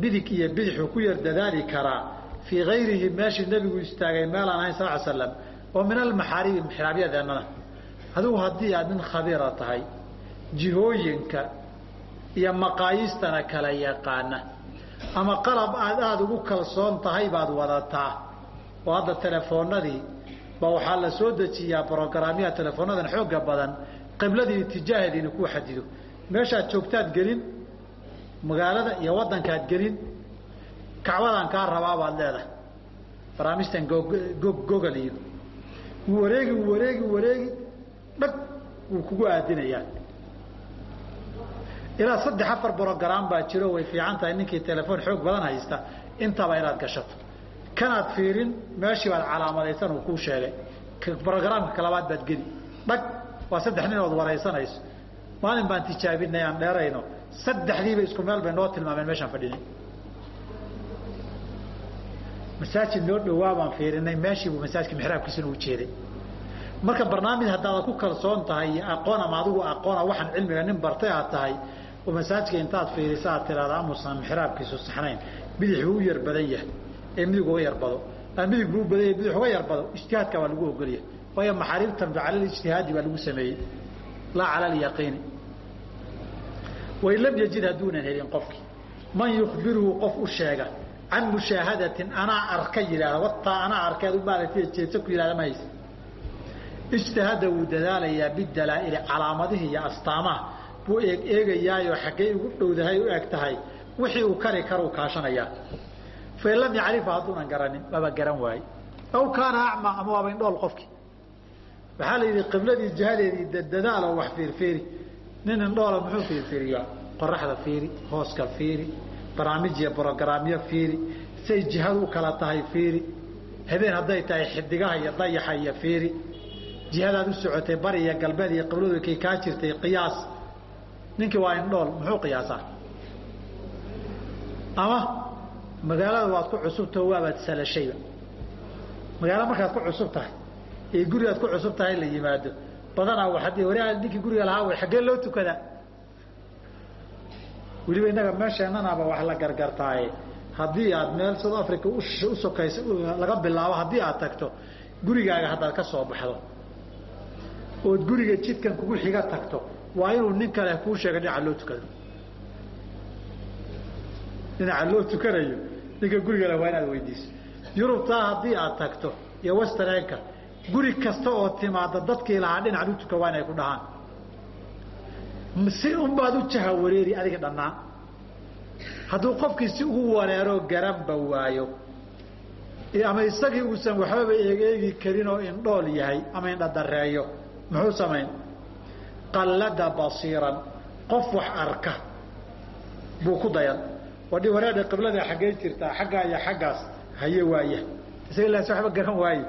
bidig iyo bidixuu ku yar dadaali karaa. Fii ayrihi meeshii nebigu istaagay meelaan ahayn sal slam oo min almaxaaribi mixraabyadeenana adigu haddii aad nin khabiira tahay jihooyinka iyo maqaayiistana kala yaqaana. Ama qalab aad aada ugu kalsoon tahay baad wadataa oo hadda telefoonadii ba waxaa la soo dejiyaa brogaraamyaha teleefoonadan xooga badan qibladii itijaaheediina kuu xadido meeshaad joogtaad gelin magaalada iyo wadankaad gelin kacbadan kaa rabaa baad leedahay. Barnaamijtan gogol iyo. Wuu wareegi wuu wareegi wareegi dhag wuu kugu aadinayaa. Ilaa saddex afar brogram baa jiro way fiican tahay ninkii telefoon xoog badan haysta intaba inaad gashato kanaad fiirin meeshii baad calaamadaysan uu kuu sheegay. Brogramka kalabaad baad geli. Dhag waa saddex nin ood waraysanayso maalin baan tijaabinay aan dheerayno. Saddexdiiba isku meel bay noo tilmaameen meeshaan fadhinay. Masaajid noo dhawaa baan fiirinay meeshiibuu masaajidka mixraabkiisuna u jeeday. Marka barnaamij haddaad ku kalsoon tahay iyo aqoon ama adigu aqoona waxaan cilmiga nin bartay aad tahay oo masaajidka intaad fiirisa aad tiraada amusan mixraabkiisu saxnayn. Bidix buu u yar badan yahay ee midig uga yar bado midig buu u badan yahay bidix uga yar bado ijtihaadka waa lagu ogolyahay waayo maxaariibtan cala lijtihaadi baa lagu sameeyey. Laa cala alyaqiini wain lam yajid hadduunan helin qofkii man yukbiruhu qof u sheega can mushaahadatin anaa arka yidhaahda. Wataa anaa arkeed maaragtay jeedsa ku yidhahda ma haysa. Ijtihada wuu dadaalayaa bidalaa'ili calaamadihii iyo astaamaha. Buu eeg eegayaayoo xaggay ugu dhowdahay u eg tahay wixii uu kari kara u kaashanayaa fain lam yacrifa hadduunan garanin waaba garan waaye aw kaana acma ama waaba indhool qofkii waxaa la yidhi qibladii jihadeedii dadaaloo wax fiirfiiri. Nin indhoola muxuu fiirfiiriyaa? Qoraxda fiiri hooska fiiri barnaamij iyo brogaraamyo fiiri say jihadu u kala tahay fiiri habeen hadday tahay xidigaha iyo dayaxa iyo fiiri. Jihadaad u socotay bari iyo galbeed iyo qibladu kay kaa jirtay qiyaas. Ninkii waa indhool muxuu qiyaasaa? Ama magaalada waad ku cusubtaho waabaad salashayba magaalo markaad ku cusub tahay ee gurigaad ku cusub tahay la yimaado. Badanaa waadii hore ninkii guriga lahaa way xaggee loo tukadaa. Weliba innaga meesheenanaaba wax la gargartaaye. Haddii aad meel south africa u sokaysa laga bilaabo haddii aad tagto gurigaaga haddaad ka soo baxdo. Ood guriga jidkan kugu xiga tagto waa inuu nin kale kuu sheega dhinaca loo tukado. Dhinaca loo tukanayo ninka gurigale waa inaad weydiiso yurubtaa haddii aad tagto iyo westernka guri kasta oo timaada dadkii lahaa dhinacan u tuka waa inay ku dhahaan. Si unbaad u jaha wareeri adiga dhannaan hadduu qofkii si ugu wareeroo garanba waayo ama isagii uusan waxbaba eegeegi karin oo indhool yahay ama indhadareeyo muxuu samayn? Qallada basiiran qof wax arka buu ku dayan wadhi wareedha qiblada xaggee jirtaa xaggaa iyo xaggaas haye waaya isaga ilaas waxba garan waaye.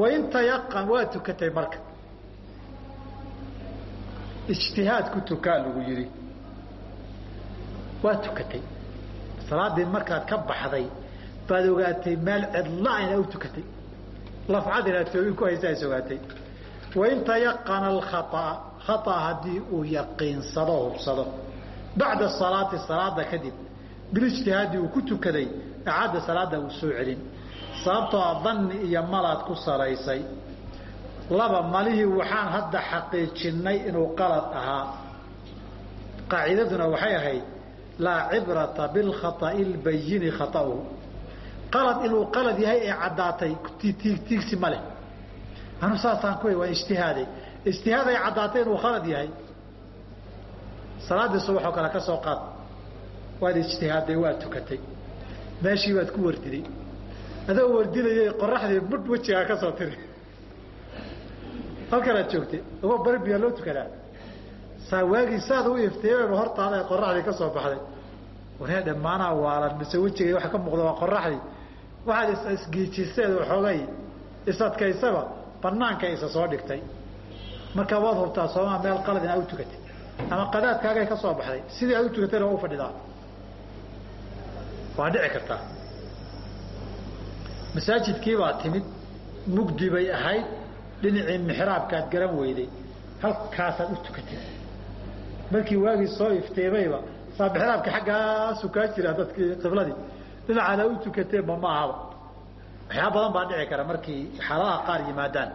Wain tayaqan waa tukatay marka. Ijtihaad ku tukaa lagu yidhi. Waa tukatay. Salaaddii markaad ka baxday baad ogaatay meel cidla ina u tukatay. Lafcad inaad toogin ku haysa is ogaatay. Wain tayaqana alkhaaa khaa haddii uu yaqiinsado hubsado bacda salaati salaada kadib bilijtihaadi uu ku tukaday acaada salaada uu soo celin. sababtoo danni iyo malaad ku salaysay laba malihii waxaan hadda xaqiijinnay inuu qalad ahaa qaacidaduna waxay ahayd laa cibrata bilkhaطa'i lbayini khata'uhu qalad inuu qalad yahay ee caddaatay tiigsi ma leh anu saasaan ku waa ijtihaaday ijtihaad ay caddaatay inuu khalad yahay salaaddii subaxoo kale ka soo qaad. Waad ijtihaaday waad tukatay. Meeshii baad ku wardiday. Adoo wardinayay qoraxdii budh wejigaa ka soo tiri. Halkanaad joogtay agoo bari biyaa loo tukadaa. Saa waagii saad u ifteemaba hortaada qoraxdii ka soo baxday. Waree dhammaanaa waalan mise wejigay waxa ka muuqda waa qoraxdii waxaad isgiijiseed waxoogay isadkaysaba banaanka isa soo dhigtay. Marka waad hubtaa soomaa meel qalad inaad u tukatay ama qadaadkaagay ka soo baxday. Sidii aad u tukatayna waa u fadhidaa. Waa dhici kartaa. Masaajidkii baa timid. Mugdi bay ahayd. Dhinacii mixraabkaad garan weyday. Halkaasaad u tukatay. Markii waagii soo ifteemayba saa mixraabka xaggaasu kaa jiraa dadkii qibladii. Dhinacaana u tukateenba ma ahaba. Waxyaaba badan baa dhici kara markii xaaladaha qaar yimaadaan.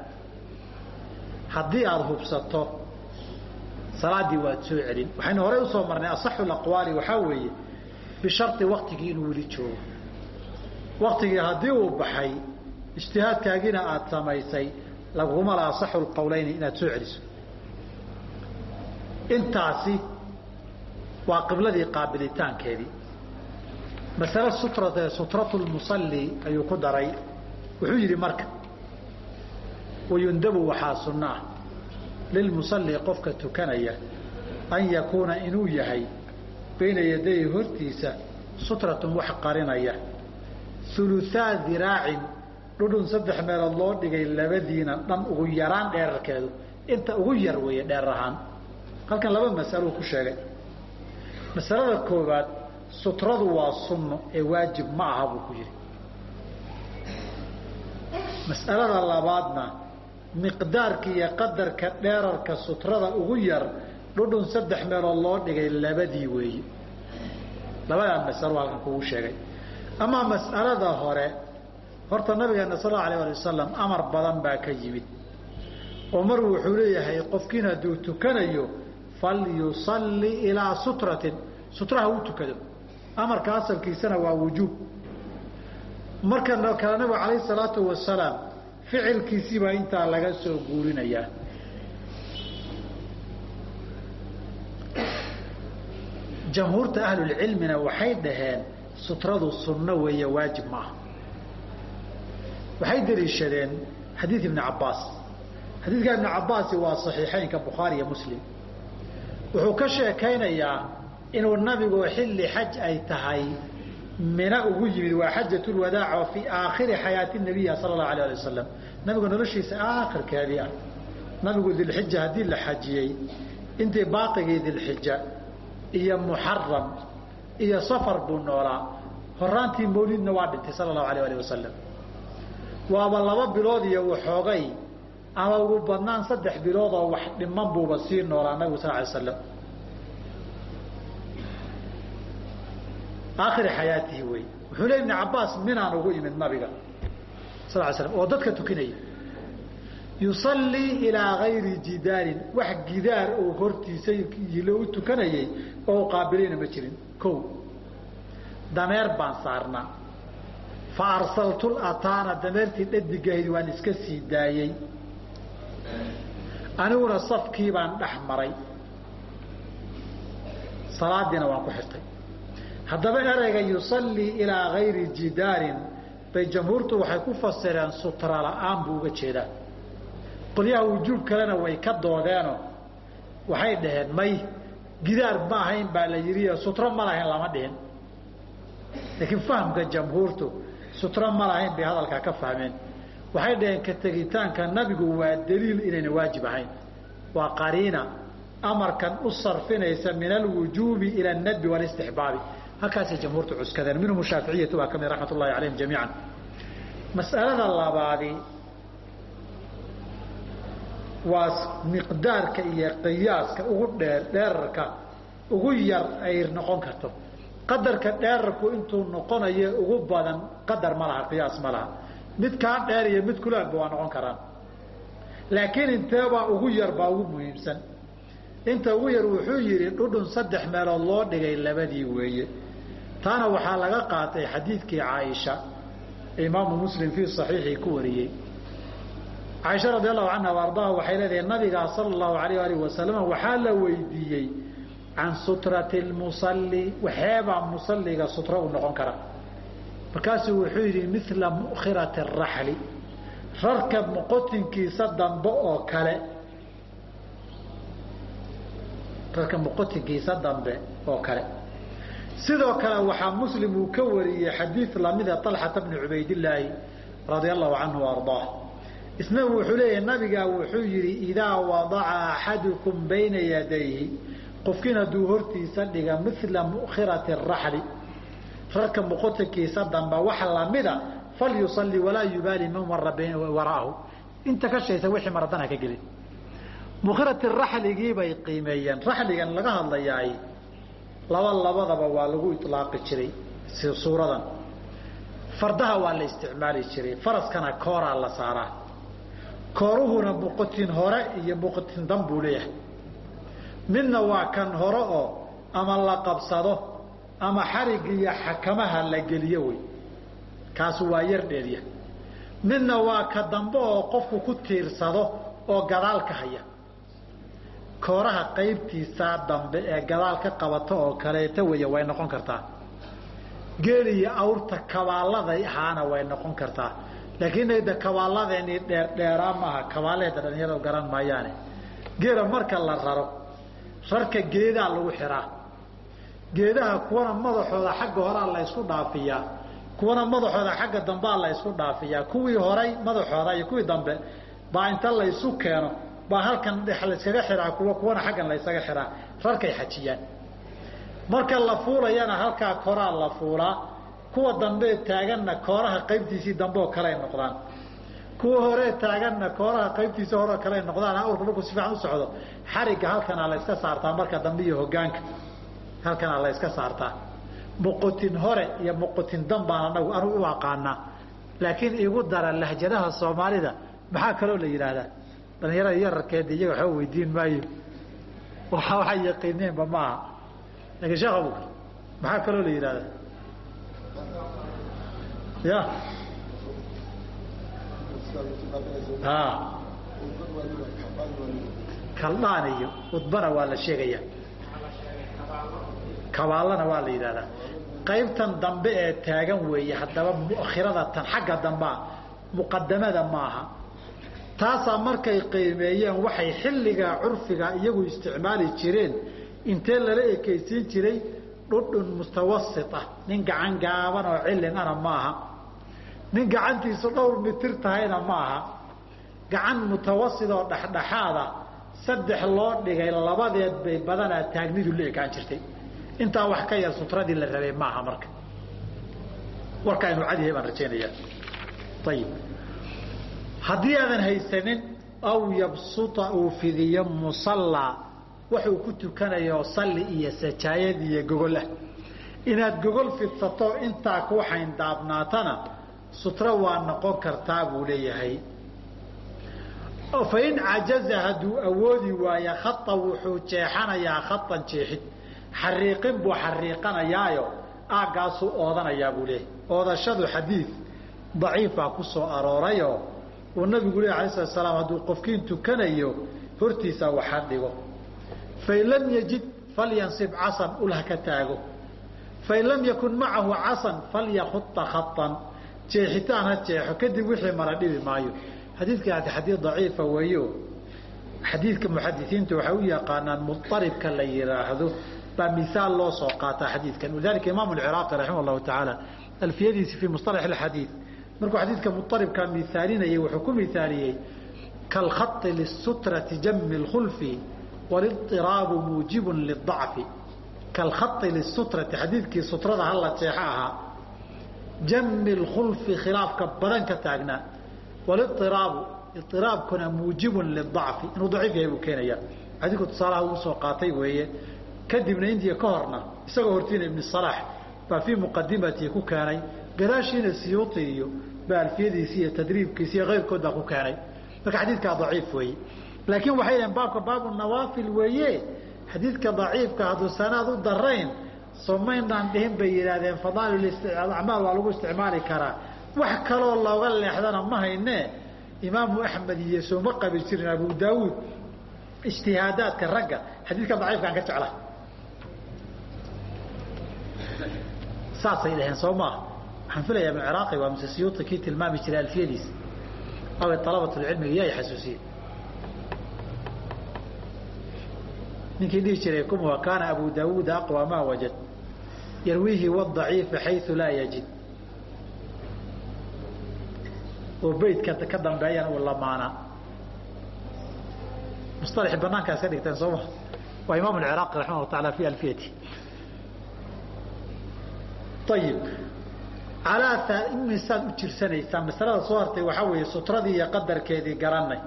Haddii aada hubsato salaaddii waad soo celin. Waxaynu horey u soo marnay asaxu aqwaali waxaa weeye bishari waktigii inuu weli joogo. Waktigii haddii uu baxay ijtihaadkaagiina aada samaysay laguma la asaxu lqowleyni inaad soo celiso. Intaasi waa qibladii qaabilitaankeedii. Masale sutrate sutratu lmusalli ayuu ku daray. Wuxuu yidhi marka wayundabu waxaa sunno ah lilmusalli qofka tukanaya an yakuuna inuu yahay bayna yadayhi hortiisa sutratun wax qarinaya uluaa diraacin dhudhun saddex meelood loo dhigay labadiina dhan ugu yaraan dheerarkeedu inta ugu yar weeye dheer ahaan halkan laba masaluu ku sheegay masalada koowaad sutradu waa sunno ee waajib ma aha buu ku yidhi mas'alada labaadna miqdaarka iyo qadarka dheerarka sutrada ugu yar dhudhun saddex meelood loo dhigay labadii weeye labadaa masalo halkan kugu sheegay. Amaa mas'alada hore horta nabigeena sal allau alayh ali wasalam amar badan baa ka yimid. Oo mar wuxuu leeyahay qofkiin hadduu tukanayo falyusalli ilaa sutratin. Sutraha u tukado amarka asalkiisana waa wujuub. Markan kale nabigu calayh salaatu wasalaam ficilkiisii baa intaa laga soo guurinayaa. Jamhuurta ahlulcilmina waxay dhaheen sutradu sunno weeye waajib maaha. Waxay daliishadeen xadiid ibni cabbaas. Xadiidka ibni cabbaasi waa saxiixeynka bukhaari iyo muslim. Wuxuu ka sheekaynayaa inuu nabigu xilli xaj ay tahay mina ugu yimid waa xajatulwadaac oo fii aakhiri xayaati nabiya sala allahu alah ali wasalam nabigu noloshiisa aakhirkeedii ah. Nabigu dilxija haddii la xajiyey intii baaqigii dilxija iyo muxaram iyo safar buu noolaa. Horaantii mawlidna waa dhintay sala allahu alayh alih wasalam waaba laba bilood iyo waxoogay ama ugu badnaan saddex bilood oo wax dhiman buuba sii noolaa nabigu sal alay slam aakhiri xayaatihi wey wuxuu le ibni cabbaas minaan ugu imid nabiga sal ly slam oo dadka tukinaya yusallii ilaa gayri jidaarin. Wax gidaar oo hortiisa u tukanayay oo qaabilayna ma jirin. Ko dameer baan saarnaa. Fa arsaltu lataana dameertii dhadigahayd waan iska sii daayey aniguna safkii baan dhex maray. Salaadiina waan ku xirtay haddaba ereyga yusallii ilaa gayri jidaarin bay jamhuurtu waxay ku fasireen sutra la'aan buu uga jeedaa. Qolyaha wujuub kalena way ka doodeeno. Waxay dhaheen may gidaar ma ahayn baa la yidhi sutro ma lahayn lama dhihin. Laakiin fahamka jamhuurtu sutro ma lahayn bay hadalkaa ka fahmeen. Waxay dhaheen ka tegitaanka nabigu waa daliil inayna waajib ahayn. Waa qariina amarkan u sarfinaysa min alwujuubi ila anadbi walistixbaabi halkaasay jamhuurtu cuskadeen. Minhum shaaficiyatu waa ka mid raxmat ullahi calayhim jamiican. Mas'alada labaadi waa miqdaarka iyo qiyaaska ugu dheer dheerarka ugu yar ay noqon karto. Qadarka dheerarku intuu noqonayo ugu badan qadar ma laha qiyaas ma laha. Mid kaa dheer iyo mid kulaagba waa noqon karaan. Laakiin inteebaa ugu yar baa ugu muhiimsan. Inta ugu yar wuxuu yidhi dhudhun saddex meelood loo dhigay labadii weeye taana waxaa laga qaatay xadiidkii caaisha. Imaamu muslim fii saxiixii ku wariyey. Caaisha radi allahu canha wa waxay leedahay nabigaa sala allahu alayh alih wasalam waxaa la weydiiyey can sutrati lmusalli waxeebaa musalliga sutra u noqon kara. Markaasuu wuxuu yidhi mila mukhirati araxli rarka muqotinkiisa dambe oo kale. Rarka muqotinkiisa dambe oo kale sidoo kale waxaa muslim uu ka wariyey xadiid lamida طalxata bni cubaydillaahi radia allahu canhu ardaah. Isna wuxuu leeyahay nabigaa wuxuu yidhi idaa wadaca axadukum bayna yadayhi qofkiin hadduu hortiisa dhiga mila mukhirati raxli rarka muqotinkiisa dambe wax lamida falyusalli walaa yubaali man waraahu. Inta ka shaysa wixii maradan ha ka gelin. Mukhirati raxligii bay qiimeeyeen. Raxligan laga hadlayaay laba labadaba waa lagu ilaaqi jiray suuradan. Fardaha waa la isticmaali jiray faraskana kooraa la saaraa. Kooruhuna muqotin hore iyo muqotin dan buu leeyahay. Midna waa kan hore oo ama la qabsado ama xarig iyo xakamaha la geliyo wey. Kaasu waa yar dheerya midna waa ka dambe oo qofku ku tiirsado oo gadaal ka haya kooraha qaybtiisaa dambe ee gadaal ka qabato oo kaleeta weeye way noqon kartaa. Geel iyo awrta kabaaladay ahaana way noqon kartaa. Laakiin ayda kabaalladeeni dheerdheeraa maaha kabaalaheeda dhalinyaradu garan maayaane. Geela marka la raro rarka geedaa lagu xiraa. Geedaha kuwana madaxooda xagga horaa la dhaafiyaa kuwana madaxooda xagga dambea la ysku dhaafiyaa. Kuwii horay madaxooda iyo kuwii dambe baa inta laysu keeno baa halkan dhex layskaga xiraa kuwa kuwana xaggan laysaga xiraa. Rarkay xajiyaan. Marka la fuulayana halkaa koraa la fuulaa. Kuwa dambe taaganna kooraha qaybtiisii dambe oo kale ay noqdaan. Kuwa hore taaganna kooraha qaybtiisa hore oo kale ay noqdaan awrka markuu si fiican u socdo xarigga halkanaa la yska saartaa marka dambe iyo hogaanka. Halkanaa la yska saartaa. Muqutin hore iyo muqutin dan baan anagu anugu u aqaanaa. Laakiin igu dara lahjadaha soomaalida maxaa kaloo la yidhaahdaa dhalinyarada yararkeeda iyaga waxba weydiin maayo. Waxa yaqiineenba maaha laakiin sheekh abukar maxaa kaloo la yidhahdaa ya. A kaldhaan iyo udbana waa la sheegaya. Kabaalana waa la yidhahdaa qaybtan dambe ee taagan weeye haddaba mukhirada tan xagga dambea muqadamada maaha taasaa markay qiimeeyeen waxay xilligaa curfiga iyagu isticmaali jireen. Intee lala ekaysiin jiray? Dhudhun mustawasit ah. Nin gacan gaaban oo cillin ana maaha nin gacantiisu dhowr mitir tahayna maaha gacan mutawasit oo dhexdhexaada saddex loo dhigay labadeed bay badanaa taagnidu la ekaan jirtay. Intaa wax ka yar sutradii la rabay maaha marka. Warka aynu cadihay baan rajaynayaa. Ayib haddii aadan haysanin aw yabsuta uu fidiyo musallaa wuxuu ku tukanayo salli iyo sajaayad iyo gogolah inaad gogol fidsato intaa ku xayndaabnaatana sutro waa noqon kartaa buu leeyahay. Fain cajaza hadduu awoodi waayo khata wuxuu jeexanayaa khatan jeexid. Xariiqin buu xariiqanayaayo aaggaasuu oodanayaa buu leeyahay. Oodashadu xadiid daciifaa ku soo aroorayoo uu nabigu leh alay slat slaam hadduu qofkiin tukanayo hortiisa waxa dhigo. Fain lam yajid falyansib casan ulha ka taago. Fain lam yakun macahu casan falyakuta khatan jeexitaan ha jeexo kadib wixii mara dhibi maayo. Xadiidkaasi xadiid daciifa weeyo. Xadiidka muxadisiinta waxay u yaqaanaan muaribka la yidhaahdo baa miaal loo soo qaataa xadiidkan. Walidalika imaam ciraaqi raximah llahu tacaala alfiyadiisi fii musalax xadiid markuu xadiidka muaribkaa miaalinayay wuxuu ku miaaliyey kalkhai lisutrati jami lkhulfi walidiraabu muujibun lidacfi kalkhai lisutrati xadiidkii sutrada hala jeexo ahaa jami lkhulfi khilaafka badan ka taagnaa waliiraabu iraabkuna muujibun lidacfi inuu daciif yahay buu keenaya. Xadiidku tusaalaha uu soo qaatay weeye kadibna intiya ka horna isagoo hortiina ibn salaax baa fii muqadimatihi ku keenay gadaashiina siyuuti iyo baa alfiyadiisi iyo tadriibkiisi iyo keyrkood baa ku keenay. Marka xadiidkaa daciif weeye. Laakiin waxay dhaheen baabka baabu nawaafil weeye. Xadiidka daciifka hadduu sanaad u darayn somaynaan dhihin bay yidhaahdeen fadaail acmaal waa lagu isticmaali karaa. Wax kaloo looga leexdana ma hayne. Imaamu axmed iyo sooma qabi jirin abu daawuud ijtihaadaadka ragga. Xadiidka daciifkaan ka jecla saasay dhaheen soo maaha waxaan filaya ibn ciraaqi waa muse siyuuti kii tilmaami jiray alfiyadiisa aw alabatulcilmiga yaa xasuusiye ninkii dhihi jiray kumwa kaana abu daawuud aqwa maa wajad? Yarwiihi wadaciifa xayu laa yajid. Oo beydka ka dambeeyana uu lamaanaa musalaxi banaankaa iska dhigteen soo ma? Waa imaam ciraaqi raximah taala fi alfiyati. Ayib alaa imisaad u jirsanaysaa masalada soo hartay waxaa weeye sutradii iyo qadarkeedii garanay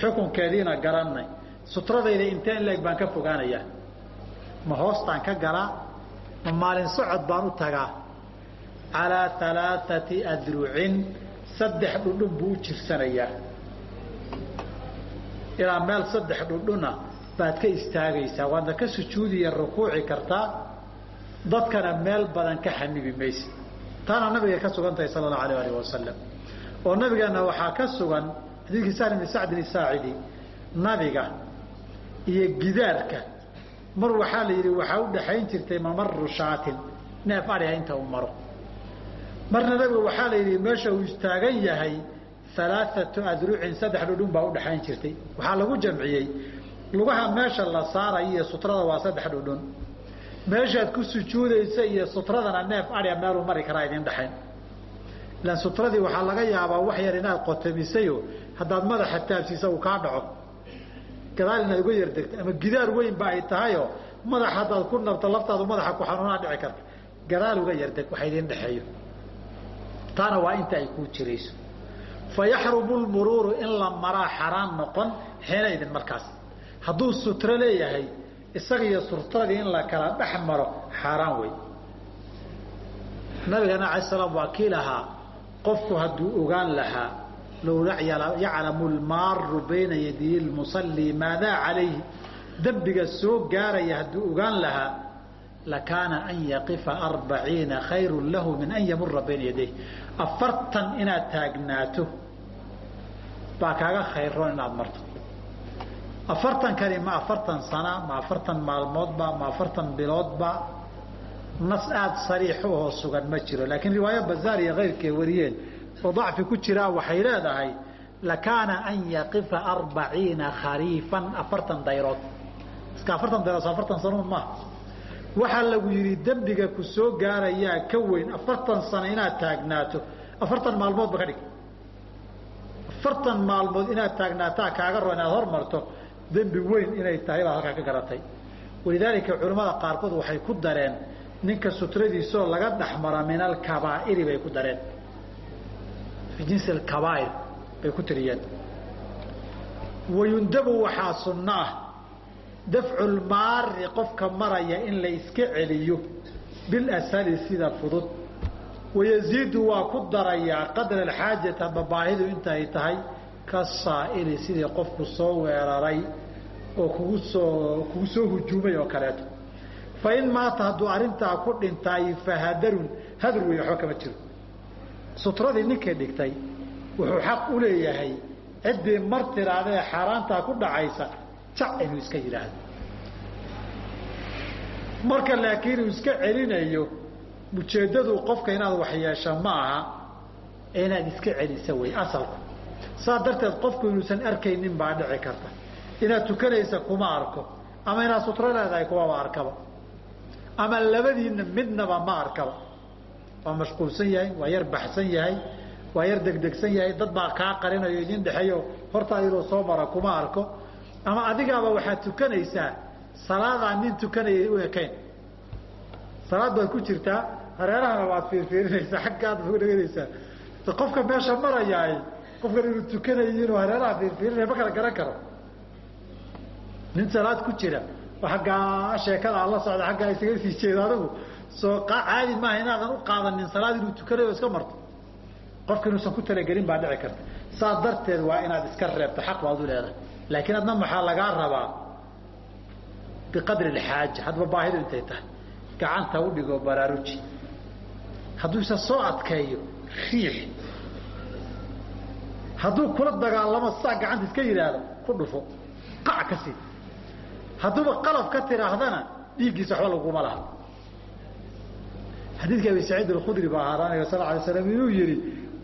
xukunkeediina garanay sutradayda intee in leeg baan ka fogaanayaa ma hoostaan ka galaa? Ma maalin socod baan u tagaa? Calaa alaaati adrucin saddex dhudhun buu u jirsanayaa. Ilaa meel saddex dhudhuna baad ka istaagaysaa waadna ka sujuudiya rukuuci kartaa. Dadkana meel badan ka xanibi maysa taana nabiga ka sugan tahay sala allahu alayh alih wasalam oo nabigeena waxaa ka sugan xadiidkii sahl ibni sacdin isaacidi nabiga iyo gidaarka. Mar waxaa la yidhi waxaa u dhaxayn jirtay mamaru shaatin neef adhiga inta uu maro. Marna nabiga waxaa la yidhi meesha uu istaagan yahay alaaatu adrucin saddex dhudhun baa u dhaxayn jirtay. Waxaa lagu jamciyey. Lugaha meesha la saarayo iyo sutrada waa saddex dhudhun meeshaad ku sujuudaysa iyo sutradana neef adhiga meeluu mari karaa idin dhexayn ilaan sutradii waxaa laga yaabaa wax yar inaad qotamisayo haddaad madaxa taabsiisa uu kaa dhaco. Gadaal inaad uga yardegto ama gidaar weyn ba ay tahayoo madax haddaad ku nabto laftaadu madaxa ku xanuunaa dhici karta. Gadaal uga yardeg waxa idin dhexeeyo taana waa inta ay kuu jirayso. Fa lmuruuru in la maraa xaraan noqon xeelaydin markaas. Hadduu sutro leeyahay isaga iyo surtadii in la kala dhex maro xaaraan wey nabigana alay slam waa kii lahaa qofku hadduu ogaan lahaa low yaclamu lmaaru bayna yadiyi lmusalli maadaa calayhi dembiga soo gaaraya hadduu ogaan lahaa lakaana an yaqifa arbaciina khayru lahu min an yamura bayna yadayh. Afartan inaad taagnaato baa kaaga khayroon inaad marto afartankani ma afartan sana ma afartan maalmoodba ma afartan biloodba. Nas aada sariixu oo sugan ma jiro. Laakiin riwaayo bazaar iyo keyrkee wariyeen oo dacfi ku jiraa waxay leedahay lakaana an yaqifa arbaciina khariifan afartan dayrood. Iska afartan dayrood afartan sanoon maaha waxaa lagu yidhi dembiga ku soo gaarayaa ka weyn afartan sano inaad taagnaato afartan maalmoodba ka dhig. Afartan maalmood inaad taagnaataa kaaga ro inaad hormarto dembi weyn inay tahay baad halkaa ka garatay. Walidaalika culimmada qaarkood waxay ku dareen ninka sutradiisoo laga dhexmara min alkabaa'iri bay ku dareen. Fii bay ku tiriyeen. Wayundabu waxaa sunno ah dafcu qofka maraya in la iska celiyo bilashali sida fudud. Wayaziidu waa ku darayaa qadra alxaajati hadba baahidu intaay tahay kasaa'ili sidii qofku soo weeraray oo kugu soo kugu soo hujuumay oo kaleeto. Fa in maata hadduu arrintaa ku dhintaay fahadarun hadur wey waxba kama jiro. Sutradii ninkii dhigtay wuxuu xaq u leeyahay ciddii mar tiraadee xaaraantaa ku dhacaysa jac inuu iska yidhaahdo. Marka laakiin uu iska celinayo ujeeddadu qofka inaad waxyeesha ma aha inaad iska celisa wey asalku. Saa darteed qofku inuusan arkaynin baa dhici karta inaad tukanaysa kuma arko. Ama inaad sutro leedahay kumaba arkaba. Ama labadiina midnaba ma arkaba. Waa mashquulsan yahay waa yar baxsan yahay waa yar degdegsan yahay. Dad baa kaa qarinayo idin dhexeeyo. Hortaa inuu soo mara kuma arko. Ama adigaaba waxaad tukanaysaa salaadaan nin tukanayay u ekayn. Salaad baad ku jirtaa hareerahana waad fiirfiirinaysaa xaggaad dhegeysaa qofka meesha marayaay qofkan inuu tukanayo inuu hareeraha fiirfiirinaya ma kala garan karo nin salaad ku jira. Aggaa sheekada la socda aggaa isaga sii jeeda adigu soo caadi maaha inaadan u qaadanin salaad inuu tukanayo iska marto. Qofka inuusan ku talagelin baa dhici karta. Saa darteed waa inaad iska reebto xaq baad u leedahay. Laakiin adna maxaa lagaa rabaa? Biqadri alxaaja hadba baahidu intay tahay. Gacanta u dhigo baraaruji. Hadduusa soo adkeeyo riix. Hadduu kula dagaalamo saa gacanta iska yidhaahdo ku dhufo. Qac ka sii hadduuba qalab ka tidhaahdana dhiiggiisa waxba laguma laha. Xadiidka abi saciid alkhudri baa ahaa nabiga sal alay slam inuu yihi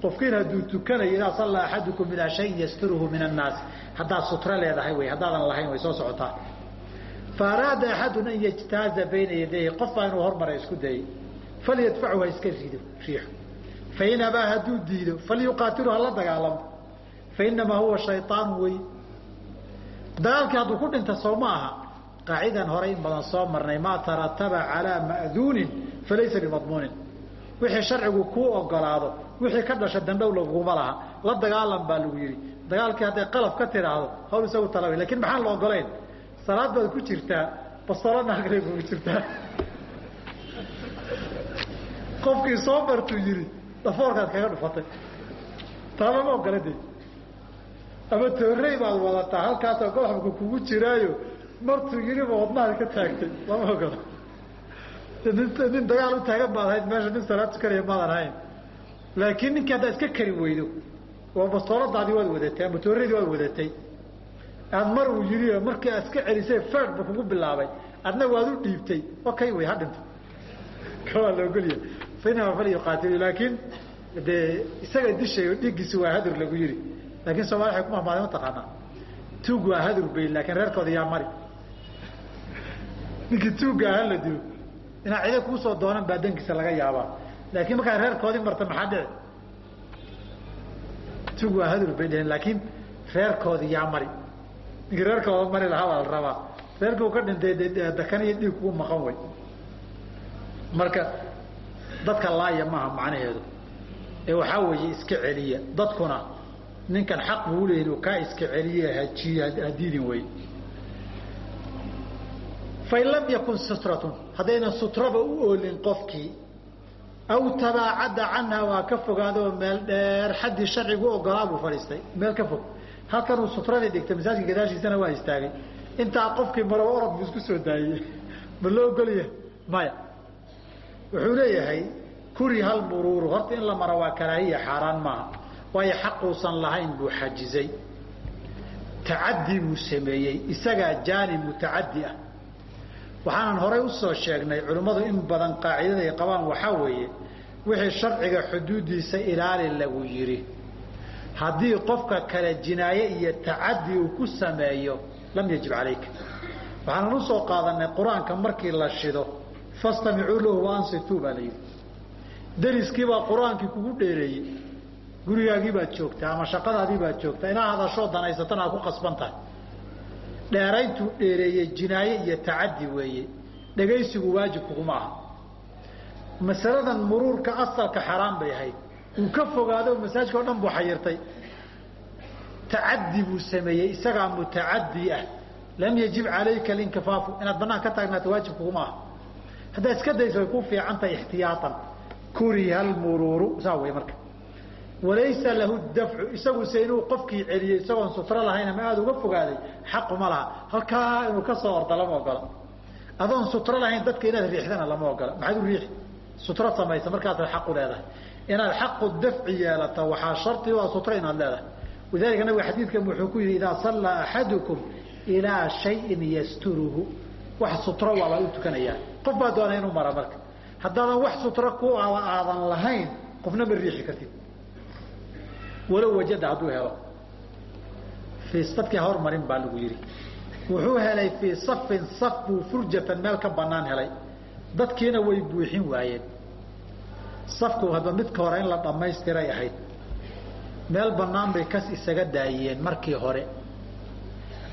qofkiin hadduu tukanayo idaa sallaa axadukum ilaa shayin yasturuhu min annaasi haddaad sutra leedahay wey haddaadan lahayn way soo socotaa. Fa araada axadun an yajtaaza bayna yadayhi qof baa inuu hormara isku dayay. Falyadfachu ha iska rido riixo fain abaa hadduu diido falyuqaatilu hala dagaalamo. Fainamaa huwa shayaan wey. Dagaalkii hadduu ku dhinta soo ma aha qaacidan hore in badan soo marnay maa tarataba calaa ma'duunin falaysa bimadmuunin. Wixii sharcigu kuu ogolaado wixii ka dhasha dandhow laguma laha la dagaalan baa lagu yidhi. Dagaalkii hadday qalab ka tidhaahdo hawl isagu tala laakiin maxaan la ogolayn? Salaad baad ku jirtaa basalo naagray kugu jirtaa. Qofkii soo martuu yidhi dhafoorkaad kaga dhufatay. Taaba ma ogola de ama toorey baad wadataa halkaasoo goxobka kugu jiraayo martuu yidhiba wadnahaad ka taagtay. Lama ogola. Nin dagaal u taagan baad ahayd meesha nin salaad tukanaya maadan ahayn laakiin ninkii haddaad iska kari weydo oo bastooladaadii waad wadatay ama tooradii waad wadatay aad mar uu yidhi markii aad iska celisay ferd ba kugu bilaabay. Adna waad u dhiibtay. Okay way ha dhinto kawaa la ogolya fainama falyuqaatilu laakiin dee isaga dishayo dhiiggiisi waa hadur lagu yidhi laakiin soomali waxay ku mahmaaday mataqaanaa tuug waa hadur bay laakiin reerkooda yaa mari ninkii tuugga aha la dilo inaa cida kuu soo doonan baa dankiisa laga yaabaa. Laakiin markaa reerkoodii marta maxaa dhici? Tuug waa hadur bay dheheen laakiin reerkoodii yaa mari. Ninkii reerkooda mari lahaa waa la rabaa. Reerkuu ka dhintay dakan iyo dhiig kugu maqan way. Marka dadka laaya maaha macnaheedu. Ee waxaa weeye iska celiya. Dadkuna ninkan xaq buu uleeyahy inuu kaa iska celiye hajiy hadiidin wey fain lam yakun sutratun haddaynan sutraba u oolin qofkii aw tabaacada canha waa ka fogaadoo meel dheer xaddii sharcigu ogolaa buu fadhiistay meel ka fog halkanuu sutradii dhigtay masaajka gadaashiisana waa istaagay intaa qofkii maraba orod buu isku soo daayey ma loo ogolyahay maya wuxuu leeyahay kuri hal muruuru horta in la mara waa karaahiya xaaraan maaha waayo xaquusan lahayn buu xajizay tacadi buu sameeyey isagaa jaani mutacadi ah waxaanan horay u soo sheegnay culimmadu in badan qaacidada ay qabaan waxaa weeye wixii sharciga xuduuddiisa ilaali lagu yidhi. Haddii qofka kale jinaaye iyo tacadi uu ku sameeyo lam yajib calayka. Waxaanan u soo qaadanay qur'aanka markii la shido fastamicuu lahu waansituu baa la yidhi. Dariskiibaa qur'aankii kugu dheereeyey. Gurigaagii baad joogtaa ama shaqadaadii baad joogtaa. Inaa hadashoo danaysatana aad ku qasban tahay dheerayntuu dheereeyey jinaaye iyo tacadi weeye. Dhegaysigu waajib kuguma aha masaladan muruurka asalka xaraan bay ahayd. Uu ka fogaado masaajka o dhan buu xayirtay. Tacadi buu sameeyey isagaa mutacadi ah. Lam yajib calayka linkifaafu inaad banaan ka taagnaato waajib kuguma aha haddaad iska dayso way ku fiican tahay ixtiyaaan kuriha lmuruuru saa wey marka walaysa lahu dafcu isaguse inuu qofkii celiyey isagoon sutro lahayn ama aada uga fogaaday xaquma laha. Halkaa inuu ka soo orda lama ogola. Adoon sutro lahayn dadka inaad riixdana lama ogola. Maxaad u riixi? Sutro samaysa markaasaad xaq u leedahay. Inaad xaqu dafci yeelato waxaa shardi u ah sutro inaad leedahay. Walidalika nabiga xadiidkan wuxuu ku yidhi idaa sallaa axadukum ilaa shayin yasturuhu. Wax sutro waa baa u tukanayaa qof baa doona inuu mara marka. Haddaadan wax sutro ku aadan lahayn qofna ma riixi kartid walow wajada hadduu helo. Fii dadkii hormarin baa lagu yidhi. Wuxuu helay fii safin saf buu furjatan meel ka banaan helay. Dadkiina way buuxin waayeen. Safku hadba midka hore in la dhammaystiray ahayd. Meel banaan bay kas isaga daayeen markii hore.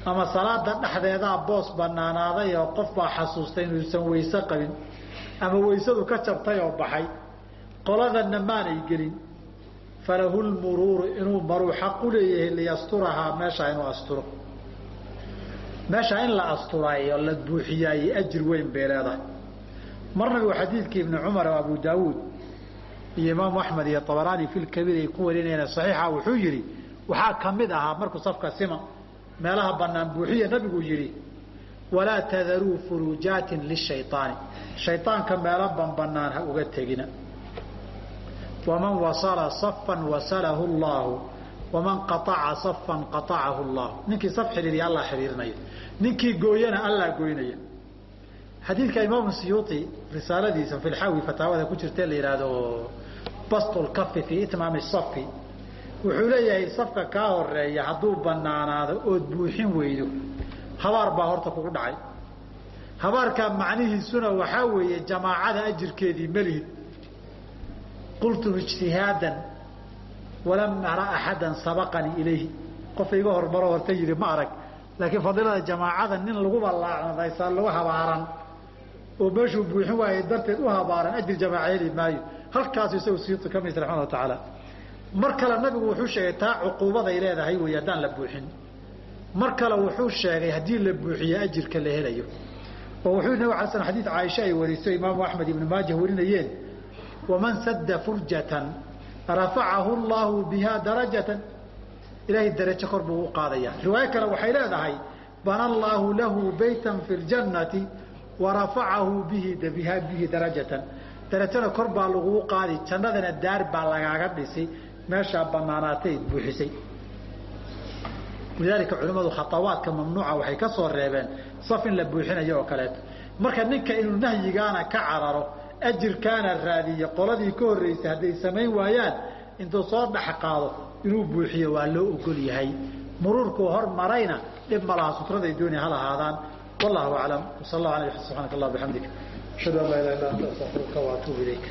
Ama salaada dhexdeedaa boos banaanaaday oo qof baa xasuustay inuusan weyse qabin. Ama weysadu ka jabtay oo baxay. Qoladanna maanay gelin falahu lmuruuru inuu maruu xaq u leeyahay liyasturahaa meeshaa inuu asturo. Meeshaa in la asturayo la buuxiyaaye ajir weyn bay leedahay. Mar nabigu xadiidkii ibni cumar oo abu daawuud iyo imaamu axmed iyo abaraani fi lkabiir ay ku warinayeen saxiixa wuxuu yidhi waxaa ka mid ahaa markuu safka sima meelaha banaan buuxiya nabigu yidhi walaa tadaruu furuujaatin lishayطaani shayطaanka meelo banbanaan ha uga tegina waman wasala safan wasalahu llaahu waman qaaca safan qaacahu llaahu ninkii saf xidhiiriya alla xidhiirinaya ninkii gooyana allaa gooynaya xadiidka imaamu siyuuti risaaladiisa fi lxawi fataawada ku jirtee la yidhaahdo bastu lkafi fii itmaami safi wuxuu leeyahay safka kaa horreeya hadduu banaanaado ood buuxin weydo habaar baa horta kugu dhacay habaarkaa macnihiisuna waxaa weeye jamaacada ajirkeedii melihid qultu ijtihaadan walam ara axada sabaqanii ilayhi. Qof iga hormaro horta yidhi ma arag laakiin fadiilada jamaacada nin laguba laacnadaysaa lagu habaaran. Oo meeshuu buuxin waayay darteed u habaaran ajir jamaaca heli maayo. Halkaasu isagu ka mid raximana wa tacaala. Mar kale nabigu wuxuu sheegay taa cuquubaday leedahay wey haddaan la buuxin. Mar kale wuxuu sheegay haddii la buuxiyo ajirka la helayo. Oo wuxuu nabig ala sl xadiid caaisha ay wariso imaamu axmed ibnu maajah warinayeen waman sadda furjatan rafacahu llahu biha darajatan ilaahay darajo kor buu u qaadaya riwaayo kale waxay leedahay bana allaahu lahu baytan fi ljannati warafacahu bihi bihi darajatan darajana kor baa laguu qaadi jannadana daar baa lagaaga dhisi meeshaa banaanaatay buuxisay lidaalika culimmadu khatawaadka mamnuuca waxay ka soo reebeen saf in la buuxinayo oo kaleeto marka ninka inuu nahyigaana ka cararo ajirkaana raadiyo qoladii ka horreysay hadday samayn waayaan intuu soo dhex qaado inuu buuxiyo waa loo ogol yahay. Muruurkuu hor marayna dhib ma laha sutraday dooni ha lahaadaan wallahu aclam. Wsal allah ala subxanak allah bixamdik ashhadu an laa ilaha illa anta astaqfiruka waatuubu ilayk